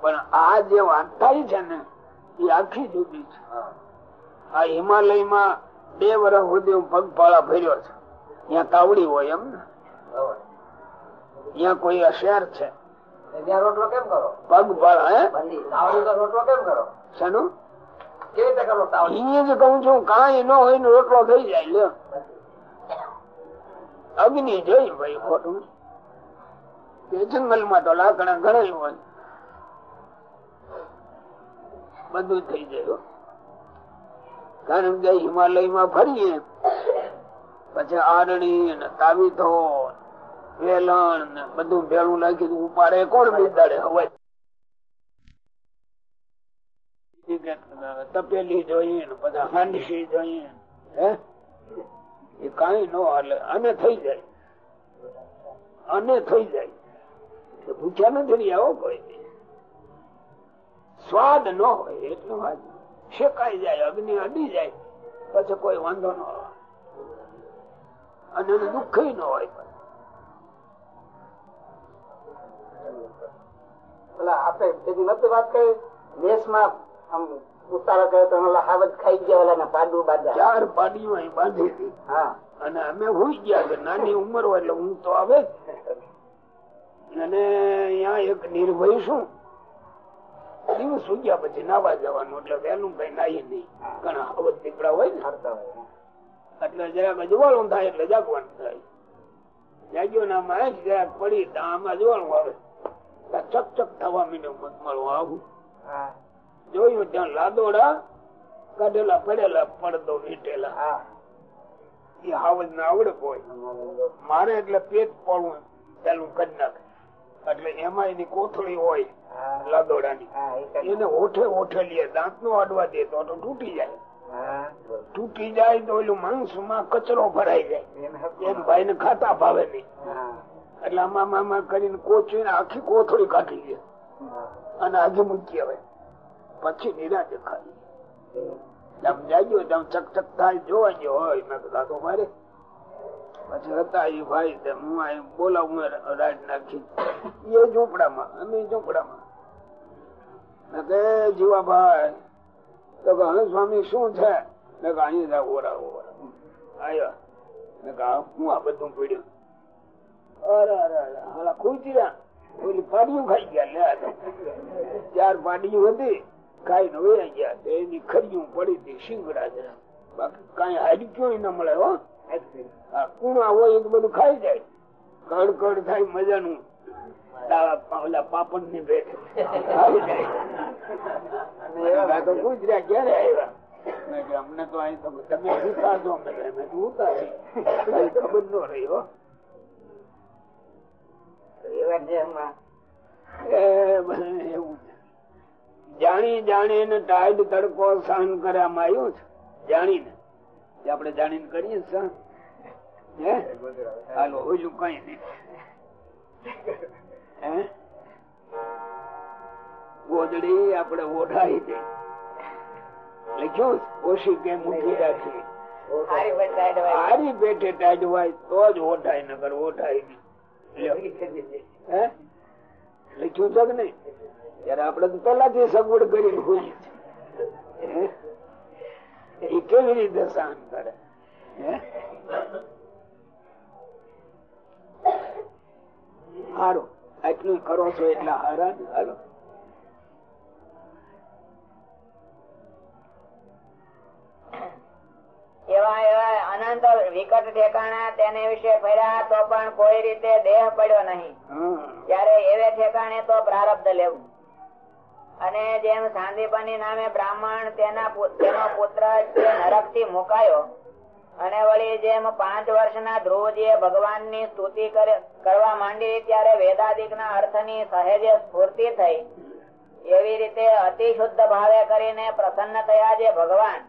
પણ આ જે વાત થાય છે ને એ આખી જુદી છે. આ હિમાલયમાં બે વર્ષ સુધી હું પગપાળા ફર્યો છે. ત્યાં તાવડી હોય એમ ને? ત્યાં કોઈ અશેર છે? રોટલો કેમ કરો? પગપાળા હે? રોટલો કેમ કરો? શાનું? કેવી રીતે કરો એ જ કઉ છું કાંઈ ન હોય ને રોટલો થઈ જાય લ્યો. અગ્નિ જોઈ ભાઈ ખોટું. જંગલમાં તો લાકડા ઘણા હોય. બધું થઈ જાય કારણ કે હિમાલયમાં ફરીએ, પછી આરણી ને તાવીથો વેલણ ને બધું ભેળું નાખી ઉપાડે, કોણ બિદાડે હવે તપેલી જોઈએ ને હાંડી જોઈએ હે? એ કઈ ન હાલે. અને થઈ જાય. અને થઈ જાય. ભૂખ્યા નથી આવો કોઈ સ્વાદ ન હોય એટલું વાત. શેકાઈ જાય, અગ્નિ અડી જાય. પછી કોઈ વાંધો ન આવે. અને એને દુઃખ ન હોય પેલા આપણે પેલી નથી વાત કરી. દેશમાં આમ ઉતારો કર્યો તો ઓલા ખાઈ ગયા ઓલા ને પાડું બાંધ્યા. ચાર પાડીઓ અહીં બાંધી હા. અને અમે હોઈ ગયા કે નાની ઉંમર હોય એટલે હું તો આવે. અને અહીંયા એક નિર્ભય શું? દિવસ ઉગ્યા પછી નાવા જવાનું એટલે વહેલું કઈ નાહી. નહીં ઘણા હવત દીકરા હોય ને. હોય એટલે જરાક અજવાળું થાય એટલે જાગવાનું થાય. જાગ્યો ના માં જ જરાક પડી તો આમાં અજવાળું આવે. ચક ચક થવા મીડ્યું મતમાળું આવું. હા. જોયું ત્યાં લાદોડા કાઢેલા પડેલા પડદો વીટેલા. હા. એ હાવજ ને આવડે કોઈ મારે એટલે પેટ પડવું પેલું કરી નાખે. એટલે એમાં એની કોથળી હોય લાદોડાની. એને ઓઠે ઓઠે લે દાંત નો અડવા દે તો તૂટી જાય. તૂટી જાય તો ઓલું માણસમાં કચરો ભરાઈ જાય. એને એમ ભાઈ ને ખાતા ભાવે નહીં. એટલે આમાં કરીને કોચીને આખી કોથળી કાઢી લે. અને આગે મૂકી આવે. પછી નિરાજ ખાલી આમ જાગ્યો આમ ચકચક થાય જોવા ગયો હોય, મેં કીધું તો મારે. પછી હતા એ ભાઈ હું આ બોલાવું રાજ નાખી. એ ઝૂંપડામાં, અમે ઝૂંપડામાં. કે જીવાભાઈ તો કે સ્વામી શું છે? મેં કે અહીં જા ઓરા ઓરા. આ બધું પીડ્યું? અરે અરે હાલા ખુશ રહ્યા ઓલી પાડીયું ખાઈ ગયા, લે. ચાર પાડીયું હતી. ખાઈ ને વયા ગયા. એની ખરીયું પડી હતી સિંગડા બાકી કઈ હાડક્યું ના મળે હો? કુણા હોય તો બધું ખાઈ જાય. કડ કડ થાય મજાનું. પાપડની ભેટ. ગુજરાત ક્યારે આવ્યા? અમને તો અહીં તમે ઉતારજો મેં ઉતારી કઈ ખબર ન રહી હો. એવા જાણી જાણીને ટાઈડ તડકો સહન કરવામાં આવ્યું છે. જાણીને. જે આપણે જાણીને કરીએ સહન હાલો ઓલું કઈ નઈ ગોદડી આપણે ઓઢાઈ દે. લખ્યું ઓછી કે મૂકી રાખી. હારી પેટે ટાઈડ હોય તો જ ઓઢાય નગર ઓઢાય નહીં. લખ્યું છે કે નહીં ત્યારે આપડે પેલાથી સગવડ કરી હોય. એ કેવી રીતે સહન કરે? હારું, આટલું કરો છો એટલા હારા હાલો એવા એવા અનંત વિકટ ઠેકાણા તેને વિશે ફર્યા તો પણ કોઈ રીતે દેહ પડ્યો નહીં. ત્યારે એવે ઠેકાણે તો પ્રારબ્ધ લેવું. અને જેમ સાંદીપની નામે બ્રાહ્મણ તેના તેનો પુત્ર નરકથી મુકાયો અને વળી જેમ પાંચ વર્ષના ધ્રુવજીએ ભગવાનની સ્તુતિ કરવા માંડી ત્યારે વેદાદિક ના અર્થની સહેજે સ્ફૂર્તિ થઈ. એવી રીતે અતિ શુદ્ધ ભાવે કરીને પ્રસન્ન થયા જે ભગવાન.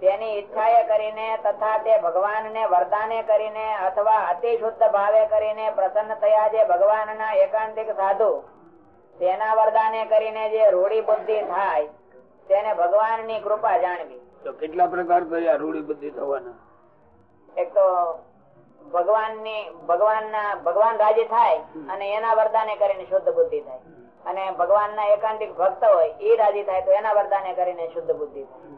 તેની ઈચ્છાએ કરીને તથા તે ભગવાનને વરદાને કરીને અથવા અતિ શુદ્ધ ભાવે કરીને પ્રસન્ન થયા જે ભગવાનના એકાંતિક સાધુ તેના વરદાને કરીને જે રૂઢી બુદ્ધિ થાય તેને ભગવાનની કૃપા જાણવી. તો કેટલા પ્રકાર થયા રૂઢી બુદ્ધિ થવાના? એક તો ભગવાનની ભગવાનના ભગવાન રાજી થાય અને એના વરદાને કરીને શુદ્ધ બુદ્ધિ થાય. અને ભગવાનના એકાંતિક ભક્ત હોય એ રાજી થાય તો એના વરદાને કરીને શુદ્ધ બુદ્ધિ થાય.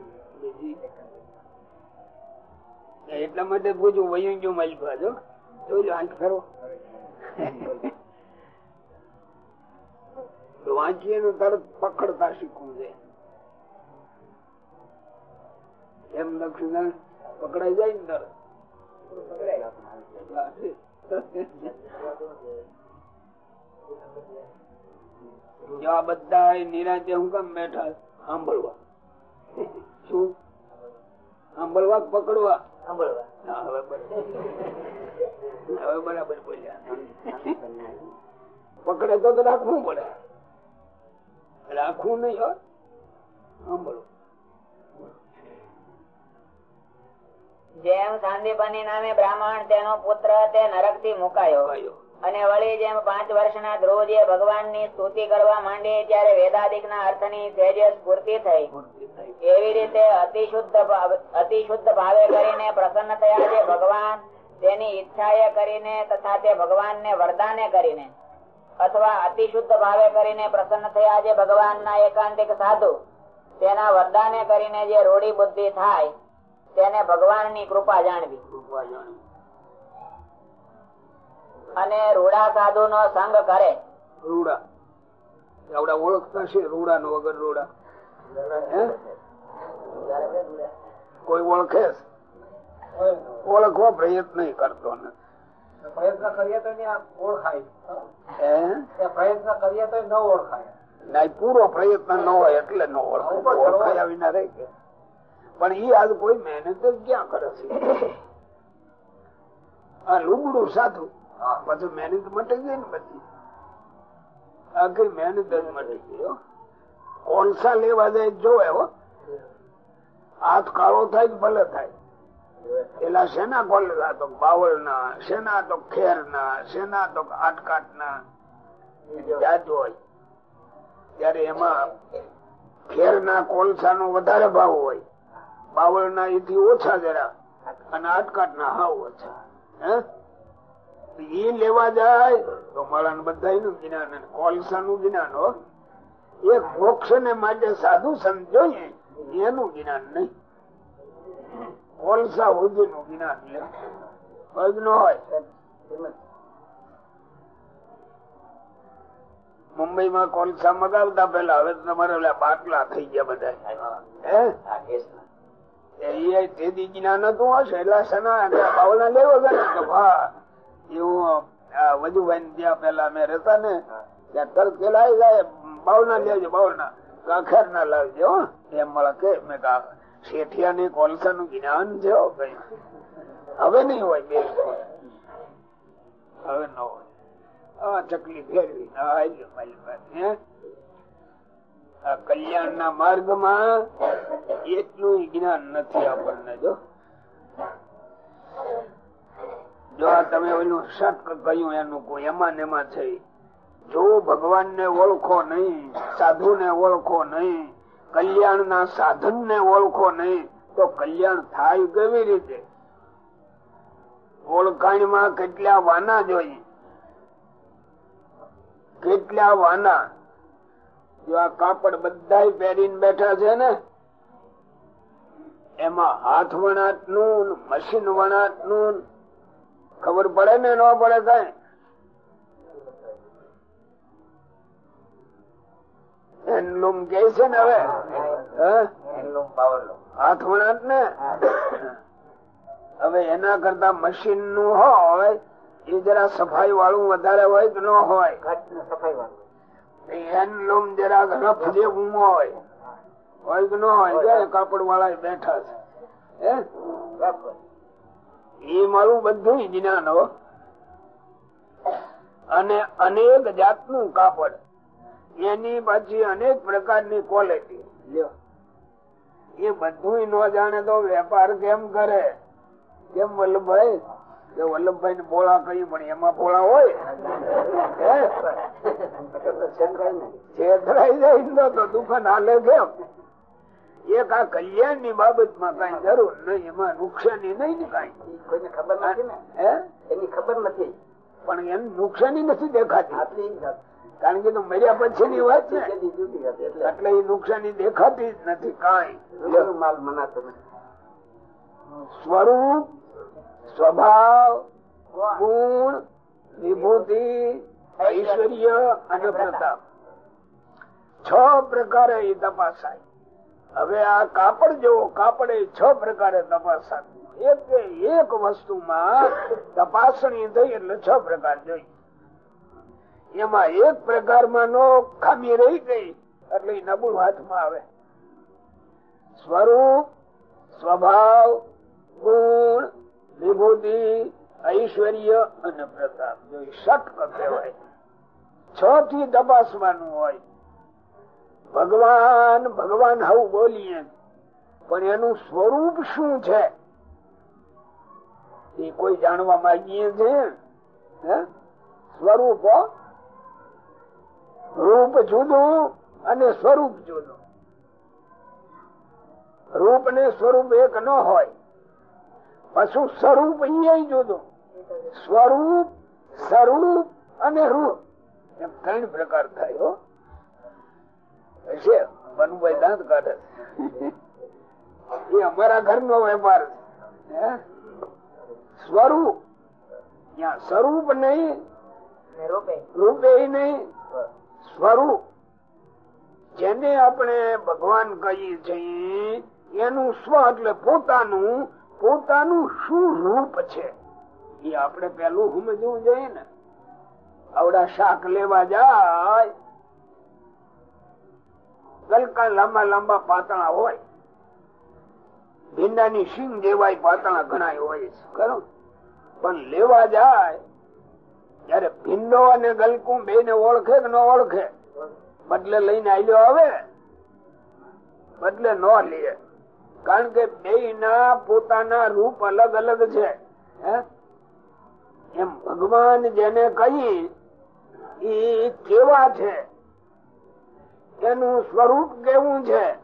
એટલા માટે પૂછું, વયું જો મારી પાસે જોઈ લો, આંખ ફેરો વાંચીએ ને તરત પકડતા શીખવું છે. એમ લક્ષ્મણ પકડાઈ જાય ને તરત. જો આ બધા નિરાંતે હું કેમ બેઠા, સાંભળવા. શું? સાંભળવા પકડવા? હવે બરાબર. બોલ્યા. પકડે તો રાખવું પડે. રાખવું નહીં હો. સાંભળો. જેમ સાંદીપની નામે બ્રાહ્મણ તેનો પુત્ર તે નરકથી મુકાયો. અને વળી જેમ પાંચ વર્ષના ધ્રુવજીએ ભગવાનની સ્તુતિ કરવા માંડે ત્યારે વેદાદિક ના અર્થની સહેજે સ્ફૂર્તિ થઈ. એવી રીતે અતિશુદ્ધ અતિશુદ્ધ ભાવે કરીને પ્રસન્ન થયા છે ભગવાન તેની ઈચ્છાએ કરીને તથા તે ભગવાનને વરદાને કરીને અથવા અતિશુદ્ધ ભાવે કરીને પ્રસન્ન થયા છે ભગવાનના એકાંતિક સાધુ તેના વરદાને કરીને જે રૂઢી બુદ્ધિ થાય તેને ભગવાનની કૃપા જાણવી. અને રૂડા સાધુ નો સંગ કરે. રૂડા. આવડા ઓળખતા છે રૂડા નો વગર રૂડા. કોઈ ઓળખે? ઓળખવા પ્રયત્ન કરતો નથી. પ્રયત્ન કરીએ તો ઓળખાય. હે? પ્રયત્ન કરીએ તો ન ઓળખાય. ના પૂરો પ્રયત્ન ન હોય એટલે ન ઓળખાય ઓળખાયા વિના રહી કે? પણ એ આજ કોઈ મહેનત ક્યાં કરે છે? આ લુગડું સાધુ પછી મહેનત મટી ગઈ ને પછી? આખી મહેનત જ મટી ગયો કોલસા લેવા જાય જોવે, હો. હાથ કાળો થાય ભલે થાય. પેલા શેના કોલસા તો બાવળ ના શેના તો ખેર ના શેના તો આટકાટ ના જાત હોય. ત્યારે એમાં ખેર ના કોલસા નો વધારે ભાવ હોય. બાવળ ના એથી ઓછા જરા અને આટકાટ ના હાવ ઓછા. હે? એ લેવા જાય, તો મારા બધા જ્ઞાન કોલસા નું જ્ઞાન હો. એ મોક્ષ ને માટે સાધુ સમજો એનું જ્ઞાન નહીં. કોલસા સુધી નું જ્ઞાન લે મુંબઈ માં કોલસા મગાવતા પેલા હવે તમારે બાટલા થઈ ગયા બધા. એ તેથી જ્ઞાન હતું હશે, એટલે સના બાવલા લેવો કે ભા એવું વજુભાઈ ત્યાં પેલા અમે રહેતા ને ત્યાં તરત આવી જાય લેજો કાખર ના હો. એમ મળે મેં કા શેઠિયા ને કોલસા નું જ્ઞાન છે હવે નહીં હોય હવે ન હોય. આ ચકલી ફેરવી આવી મારી પાસે, કલ્યાણ ના માર્ગમાં એટલું જ્ઞાન નથી આપણને જો. જો તમે ઓલું સત કહ્યું એનું કોઈ એમાં એમાં છે. જો ભગવાન ને ઓળખો નહીં સાધુ ને ઓળખો નહીં કલ્યાણ ના સાધન ને ઓળખો નહીં, તો કલ્યાણ થાય કેવી રીતે? ઓળખાણમાં કેટલા વાના જોઈએ? કેટલા વાના? જો આ કાપડ બધા પહેરીને બેઠા છે ને, એમાં હાથ વણાટનું મશીન વણાટનું ખબર પડે ને, ન પડે કઈ હેન્ડલૂમ કે મશીનનું હોય એ જરા સફાઈ વાળું વધારે હોય કે ન હોય? હેન્ડલૂમ જરા રફ જેવું હોય. હોય કે ન હોય? કાપડ વાળા બેઠા છે. એ મારું બધું જ્ઞાન હો. અને અનેક જાતનું કાપડ. એની પાછી અનેક પ્રકારની ક્વોલિટી એ બધું ન જાણે તો વેપાર કેમ કરે? કેમ વલ્લભભાઈ? કે વલ્લભભાઈ ને પોળા કહી પણ એમાં પોળા હોય? છેતરાઈ જાય ને તો દુકાન હાલે કેમ? એક આ કલ્યાણની બાબતમાં કઈ જરૂર નહીં એમાં નુકસાની નહીં ને કઈ. કોઈને ખબર નથી ને? એની ખબર નથી. પણ એમ નુકસાની નથી દેખાતી. કારણ કે તો મર્યા પછી ની વાત એટલે. એટલે એ નુકસાની દેખાતી જ નથી કઈ. માલ મનાતો સ્વરૂપ સ્વભાવ ગુણ વિભૂતિ ઐશ્વર્ય અને પ્રતાપ. છ પ્રકારે એ તપાસાય. હવે આ કાપડ જેવો, કાપડ એ છ પ્રકારે તપાસાય એક એક વસ્તુમાં તપાસણી થઈ એટલે છ પ્રકાર જોઈ. એમાં એક પ્રકારમાં નો ખામી રહી ગઈ એટલે નબળું હાથમાં આવે. સ્વરૂપ, સ્વભાવ, ગુણ, વિભૂતિ, ઐશ્વર્ય અને પ્રતાપ. જોઈ શક કહેવાય છ થી તપાસવાનું હોય ભગવાન ભગવાન હવું બોલીએ. પણ એનું સ્વરૂપ શું છે? એ કોઈ જાણવા માંગીએ છે સ્વરૂપ રૂપ જુદું અને સ્વરૂપ જુદું. રૂપ ને સ્વરૂપ એક ન હોય. પશુ સ્વરૂપ અહીંયા જુદું. સ્વરૂપ સ્વરૂપ અને રૂપ. એમ ત્રણ પ્રકાર થાય હશે મનુભાઈ દાંત કાઢે એ અમારા ઘરનો વેપાર છે. સ્વરૂપ. સ્વરૂપ નહીં રૂપે. નહીં સ્વરૂપ. જેને આપણે ભગવાન કહીએ છીએ એનું સ્વ એટલે પોતાનું પોતાનું શું રૂપ છે? એ આપણે પેલું સમજવું જોઈએ ને. આવડા શાક લેવા જાય ગલકા લાંબા લાંબા પાતળા હોય. ભીંડાની સિંગ જેવાય પાતળા ઘણા હોય છે, ખરું? પણ લેવા જાય ત્યારે ભીંડો અને ગલકું બે ને ઓળખે કે ન ઓળખે, બદલે લઈને આવ્યો આવે, બદલે ન લે. કારણ કે બે ના પોતાના રૂપ અલગ અલગ છે? એમ ભગવાન જેને કહી એ કેવા છે? એનું સ્વરૂપ કેવું છે?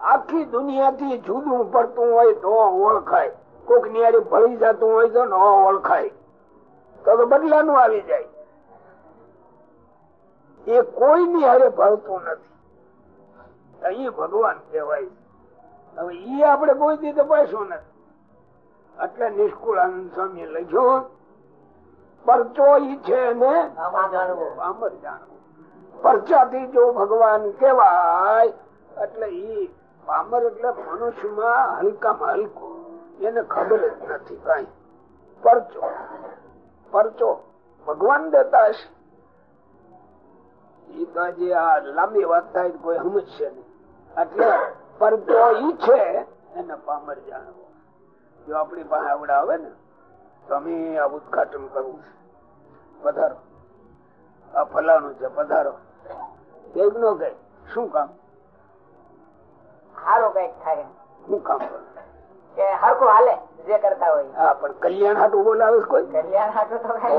આખી દુનિયાથી જુદું પડતું હોય તો ઓળખાય. કોક નિયારી ભળી જતું હોય તો ન ઓળખાય. તો બદલાનું આવી જાય. એ કોઈની હારે ભળતું નથી. ભગવાન કહેવાય હવે ઈ આપણે કોઈ દી તપાસ્યું નથી. એટલે નિષ્કુળ આનંદ સ્વામી લખ્યું પરચો ઈ છે ને પામર જાણવું. પરચાથી જો ભગવાન કેવાય એટલે ઈ પામર એટલે મનુષ્યમાં હલકામાં હલકો. એને ખબર જ નથી કઈ. પરચો. પરચો. ભગવાન દેતા હશે. ઈ તો જે આ લાંબી વાત થાય, કોઈ સમજશે નહીં. એટલે પરચો ઈ છે, એને પામર જાણવો. જો આપણી પાસે આવડે આવે ને, તો અમે આ ઉદઘાટન કરવું છે. પધારો. આ ફલાણું છે, પધારો. કંઈક નો કઈ શું કામ? સારું કંઈક થાય. શું કામ કે હરખું હાલે જે કરતા હોય. હા પણ કલ્યાણ હાટું બોલાવે કોઈ? કલ્યાણ હાટું તો કઈ ન.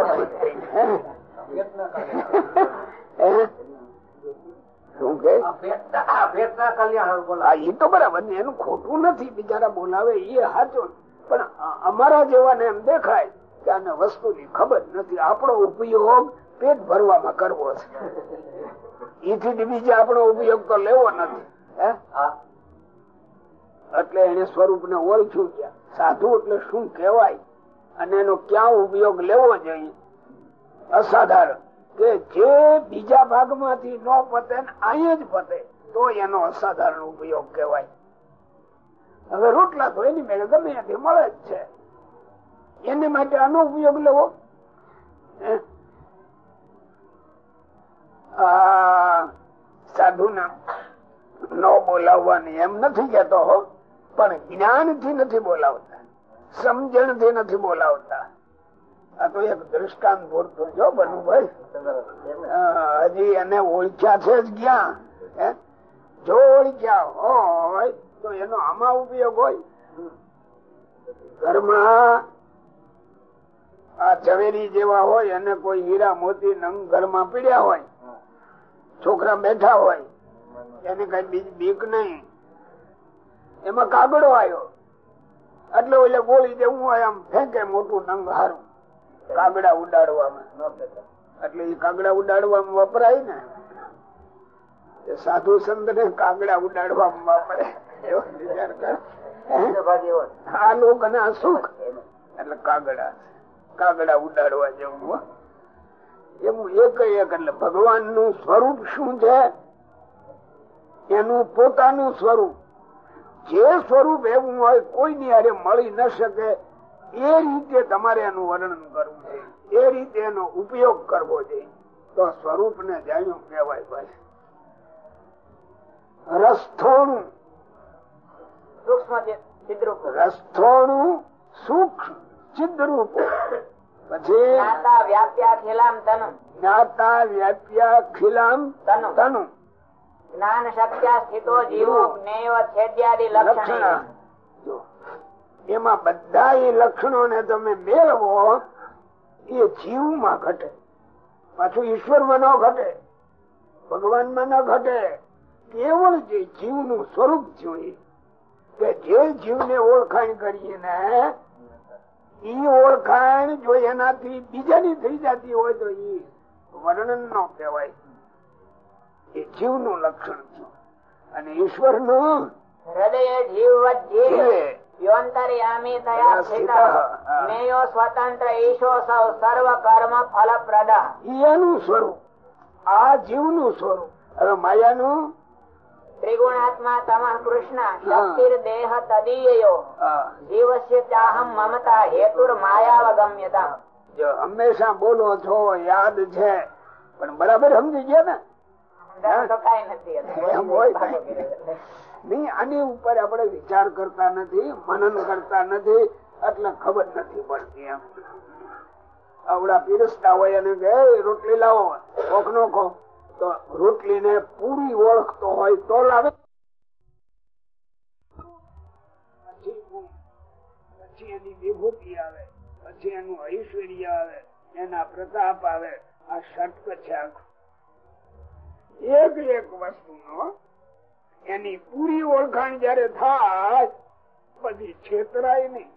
બરાબર ને એનું ખોટું નથી. બિચારા બોલાવે એ સાચો પણ અમારા અમારા જેવાને એમ દેખાય કે આને વસ્તુની ખબર નથી. આપણો ઉપયોગ પેટ ભરવામાં કરવો છે. એથી બીજે આપણો ઉપયોગ તો લેવો નથી હે? એટલે એને સ્વરૂપ ને ઓળખ્યું ક્યાં સાધુ એટલે શું કહેવાય? અને એનો ક્યાં ઉપયોગ લેવો જોઈએ? અસાધારણ. કે જે બીજા ભાગમાંથી ન પતે અહીંયા જ પતે તો એનો અસાધારણ ઉપયોગ કહેવાય. હવે રોટલા તો એની મેળે ગમે ત્યાંથી મળે જ છે. એને માટે આનો ઉપયોગ લેવો? હે? આ સાધુના ન બોલાવવાની એમ નથી કેતો હો પણ જ્ઞાનથી નથી બોલાવતા સમજણથી નથી બોલાવતા આ તો એક દ્રષ્ટાંત પૂરતું જો બનુભાઈ હજી એને ઓળખ્યા છે જ ક્યાં? જો ઓળખ્યા હોય તો એનો આમાં ઉપયોગ હોય ઘરમાં આ ઝવેરી જેવા હોય અને કોઈ હીરા મોતી નંગ ઘરમાં પીડ્યા હોય છોકરા બેઠા હોય, એને કઈ બીજી બીક નહીં. એમાં કાગડો આવ્યો. એટલે ઓલે ગોળી જેવું હોય આમ ફેંકે મોટું નંગ હારું. કાગડા ઉડાડવામાં. એટલે એ કાગડા ઉડાડવામાં વપરાય ને. સાધુ સંત ને કાગડા ઉડાડવામાં વાપરે. એવો વિચાર કર. આ લોક અને સુખ. એટલે કાગડા કાગડા ઉડાડવા જેવું હો. એવું એક એક એટલે ભગવાનનું સ્વરૂપ શું છે? એનું પોતાનું સ્વરૂપ. જે સ્વરૂપ એવું હોય કોઈની હારે મળી ન શકે એ રીતે તમારે એનું વર્ણન કરવું છે. એ રીતે એનો ઉપયોગ કરવો જોઈએ તો સ્વરૂપ ને જાણ્યું કહેવાય ભાઈ રસ્થોણું. સૂક્ષ્મ રસ્થોણું સૂક્ષ્મ ચિદ્રૂપ જ્ઞાતા વ્યાપ્યા ખિલામ તનુ જ્ઞાતા વ્યાપ્યા ખિલામ તનુ તનુ જ્ઞાન શક્ત્યા સ્થિતો જીવો જ્ઞેયો છેદ્યાદિ લક્ષણ. લક્ષણ એમાં બધા એ લક્ષણો ને તમે મેળવો એ જીવમાં ઘટે. પાછું ઈશ્વરમાં ન ઘટે. ભગવાનમાં ન ઘટે. કેવળ જે જીવનું સ્વરૂપ જોઈએ. કે જે જીવને ઓળખાણ કરીએ ને ઈ ઓળખાણ જો એનાથી બીજાની થઈ જતી હોય તો ઈ વર્ણન નો કહેવાય. એ જીવનું લક્ષણ છે. અને ઈશ્વરનું હૃદય જીવ. જીવ. યોંતર્યામી તયા સ્થિત મેયો સ્વતંત્ર ઈશો સૌ સર્વ કર્મ ફલપ્રદ. એનું સ્વરૂપ. આ જીવનું સ્વરૂપ. હવે માયાનું ત્રિગુણાત્મા તમઃ કૃષ્ણ શક્તિર દેહ તદીયો જીવસ્ય ચાહમ મમતા હેતુર માયાવગમ્યતા જો હંમેશા બોલો છો યાદ છે. પણ બરાબર સમજી ગયા ને? આની ઉપર આપણે વિચાર કરતા નથી મનન કરતા નથી એટલે ખબર નથી પડતી એમ. આવડા પીરસતા હોય અને રોટલી લાવો કોક નો ખો તો રોટલી ને પૂરી ઓળખતો હોય તો લાવે. એની પૂરી ઓળખાણ જયારે થાય, પછી છેતરાય નહીં.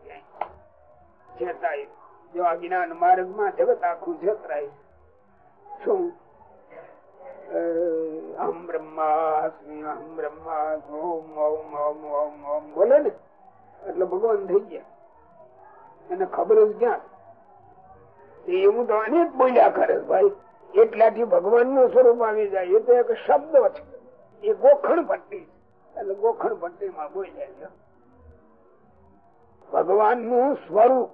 છેતાય. જો આ જ્ઞાન માર્ગમાં જગત આખું છેતરાય. શું? અહમ બ્રહ્માસ્મિ અહમ બ્રહ્માસ્મિ ઓમ ઓમ ઓમ ઓમ ઓમ બોલે ને? એટલે ભગવાન થઈ ગયા. એને ખબર જ ક્યાં? એવું તો અનેક બોલ્યા કરે ભાઈ. એટલાથી ભગવાનનું સ્વરૂપ આવી જાય. એ તો એક શબ્દ છે. એ ગોખણ પટ્ટી એટલે ગોખણ પટ્ટી માં બોલ્યા છે. ભગવાનનું સ્વરૂપ.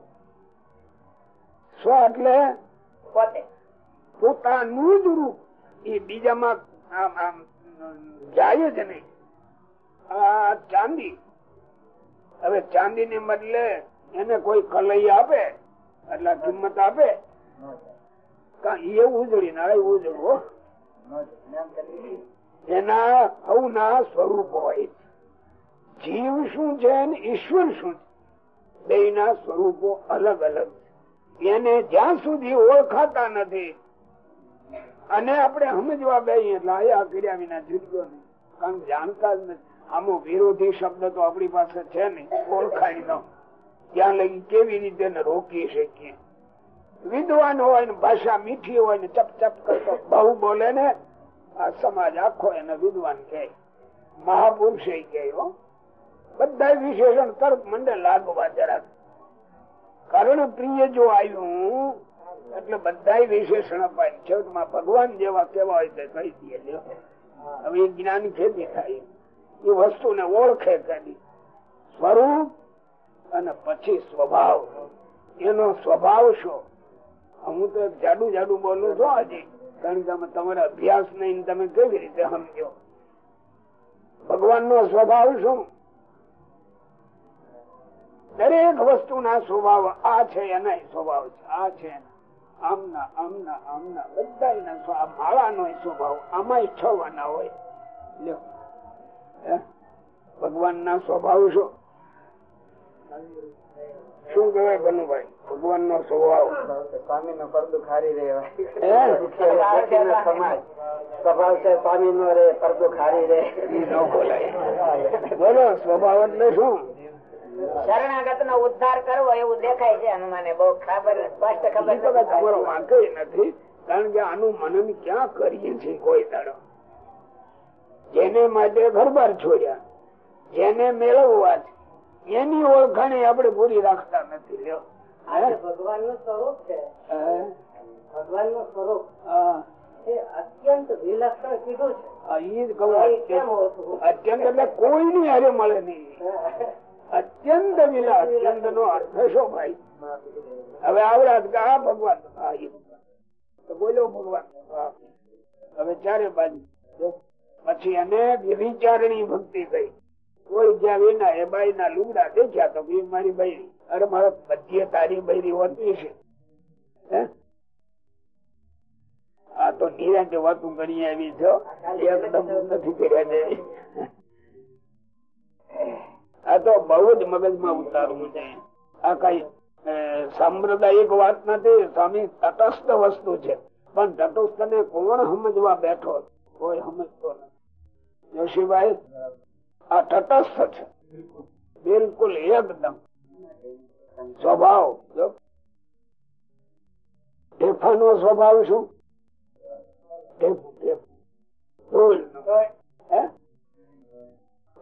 સ્વ એટલે પોતે. પોતાનું જ રૂપ. એ બીજામાં જાય જ નહીં. ચાંદી. હવે ચાંદી ને બદલે એને કોઈ કલઈ આપે એટલે કિંમત આપે. કા એ ઉજળી ના ઉજળું, હો. એના અવના સ્વરૂપ હોય. જીવ શું છે ને ઈશ્વર શું છે? બે ના સ્વરૂપો અલગ અલગ છે. એને જ્યાં સુધી ઓળખાતા નથી અને આપણે સમજવા બેહીએ એટલે આયા કર્યા વિના છૂટકો નહીં. કારણ જાણતા જ નથી. આમો વિરોધી શબ્દ તો આપણી પાસે છે નહીં. ઓળખાય ન. ત્યાં લગી કેવી રીતે રોકી શકીએ? વિદ્વાન હોય ને ભાષા મીઠી હોય ને ચપ ચપ કરતો બહુ બોલે ને, આ સમાજ આખો એને વિદ્વાન કહે. મહાપુરુષ કહે, હો. બધા વિશેષણ તર્ક મંડળ લાગવા જરાક. કારણ પ્રિય જો આવ્યું એટલે બધા વિશેષણ અપાય. છેવટમાં ભગવાન જેવા કેવા હોય તે કહી દે હવે જ્ઞાન ખેતી થાય? એ વસ્તુને ઓળખે કરી સ્વરૂપ અને પછી સ્વભાવ. એનો સ્વભાવ શું? હું તો જાડું જાડું બોલું છું હજી. કારણ કે તમારા અભ્યાસ નહીં તમે કેવી રીતે સમજો? ભગવાન નો સ્વભાવ શું? દરેક વસ્તુ ના સ્વભાવ આ છે એના સ્વભાવ છે. આ છે એના. આમના આમના આમના. બધા નો સ્વભાવ આમાં છવાના હોય. લ્યો. ભગવાન ના સ્વભાવ શું? શું કહેવાય બનુભાઈ? ભગવાન નો સ્વભાવ સ્વામી નો પડદો ખારી રહેવાય સમાજ. સ્વભાવ છે સ્વામી નો રે પડદો ખારી રે. ન બોલાય. બોલો સ્વભાવ એટલે શું? શરણાગત નો ઉદ્ધાર કરવો એવું દેખાય છે હનુમાને. બહુ ખબર સ્પષ્ટ ખબર કાંઈ. વાંક નથી. કારણ કે આનું મનન ક્યાં કરીએ છીએ કોઈ દાડો? જેને માટે ઘરબાર છોડ્યા જેને મેળવવા એની ઓળખાણી આપણે પૂરી રાખતા નથી લ્યો. ભગવાનનું સ્વરૂપ છે. ભગવાનનું સ્વરૂપ. એ અત્યંત વિલક્ષણ કીધું છે? અત્યંત એટલે કોઈની હારે મળે નહીં. અત્યંત વિલા અત્યંત નો અર્થ શો ભાઈ. હવે આવડા કે આ ભગવાન. બોલો, ભગવાન. હવે ચારે બાજુ. પછી એને વિચારણી ભક્તિ કહી કોઈ જ્યાં વિના એ બાઈ ના લુગડા દેખ્યા તો મારી બૈરી અરે, મારા બધી તારી બૈરી હોતી છે? આ તો નિરાંતે વાતું ગણી આવી છો એકદમ નથી કર્યા બહુ જ મગજમાં ઉતારવું છે. આ કઈ સાંપ્રદાયિક વાત નથી, સ્વામી તટસ્થ વસ્તુ છે. પણ તટસ્થ ને કોણ સમજવા બેઠો? કોઈ સમજતો નથી. જોશીભાઈ આ તટસ્થ છે. બિલકુલ એકદમ. સ્વભાવ ઢેફા ઢેફાનો સ્વભાવ શું?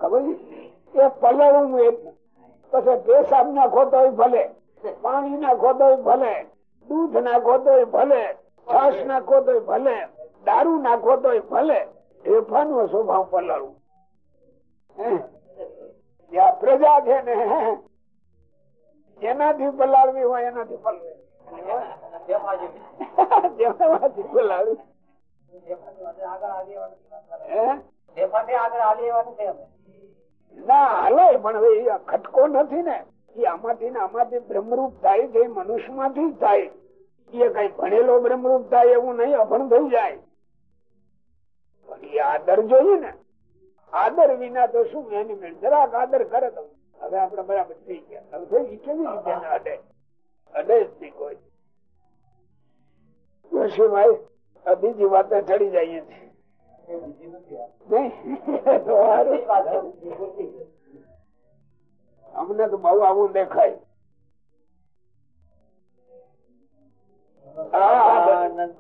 ખબર? એ પલળવું એક પછી પેશાબ નાખો તોય ભલે પાણી નાખો તોય ભલે દૂધ નાખો તોય ભલે છાશ નાખો તોય ભલે દારૂ નાખો તોય ભલે ઢેફાનો સ્વભાવ પલળવું? પ્રજા છે ને એનાથી પલાળવી હોય એનાથી પલળવી પલાળવી. આગળ પલાળવી હે? ના હાલે પણ હવે ખટકો નથી ને. એ આમાંથી ને આમાંથી બ્રહ્મરૂપ થાય છે મનુષ્યમાંથી જ થાય. એ કઈ ભણેલો બ્રહ્મરૂપ થાય એવું નહીં અભણ થઈ જાય. પણ એ આદર જોઈએ ને. આદર વિના તો શું એની મેળ? જરાક આદર કરે તો. હવે આપડે બરાબર થઈ ગયા. હવે કેવી રીતે અડે? અડે જ નહીં કોઈ. આ બીજી વાતે ચડી જઈએ છીએ. અમને તો બહુ આવું દેખાય. આનંદ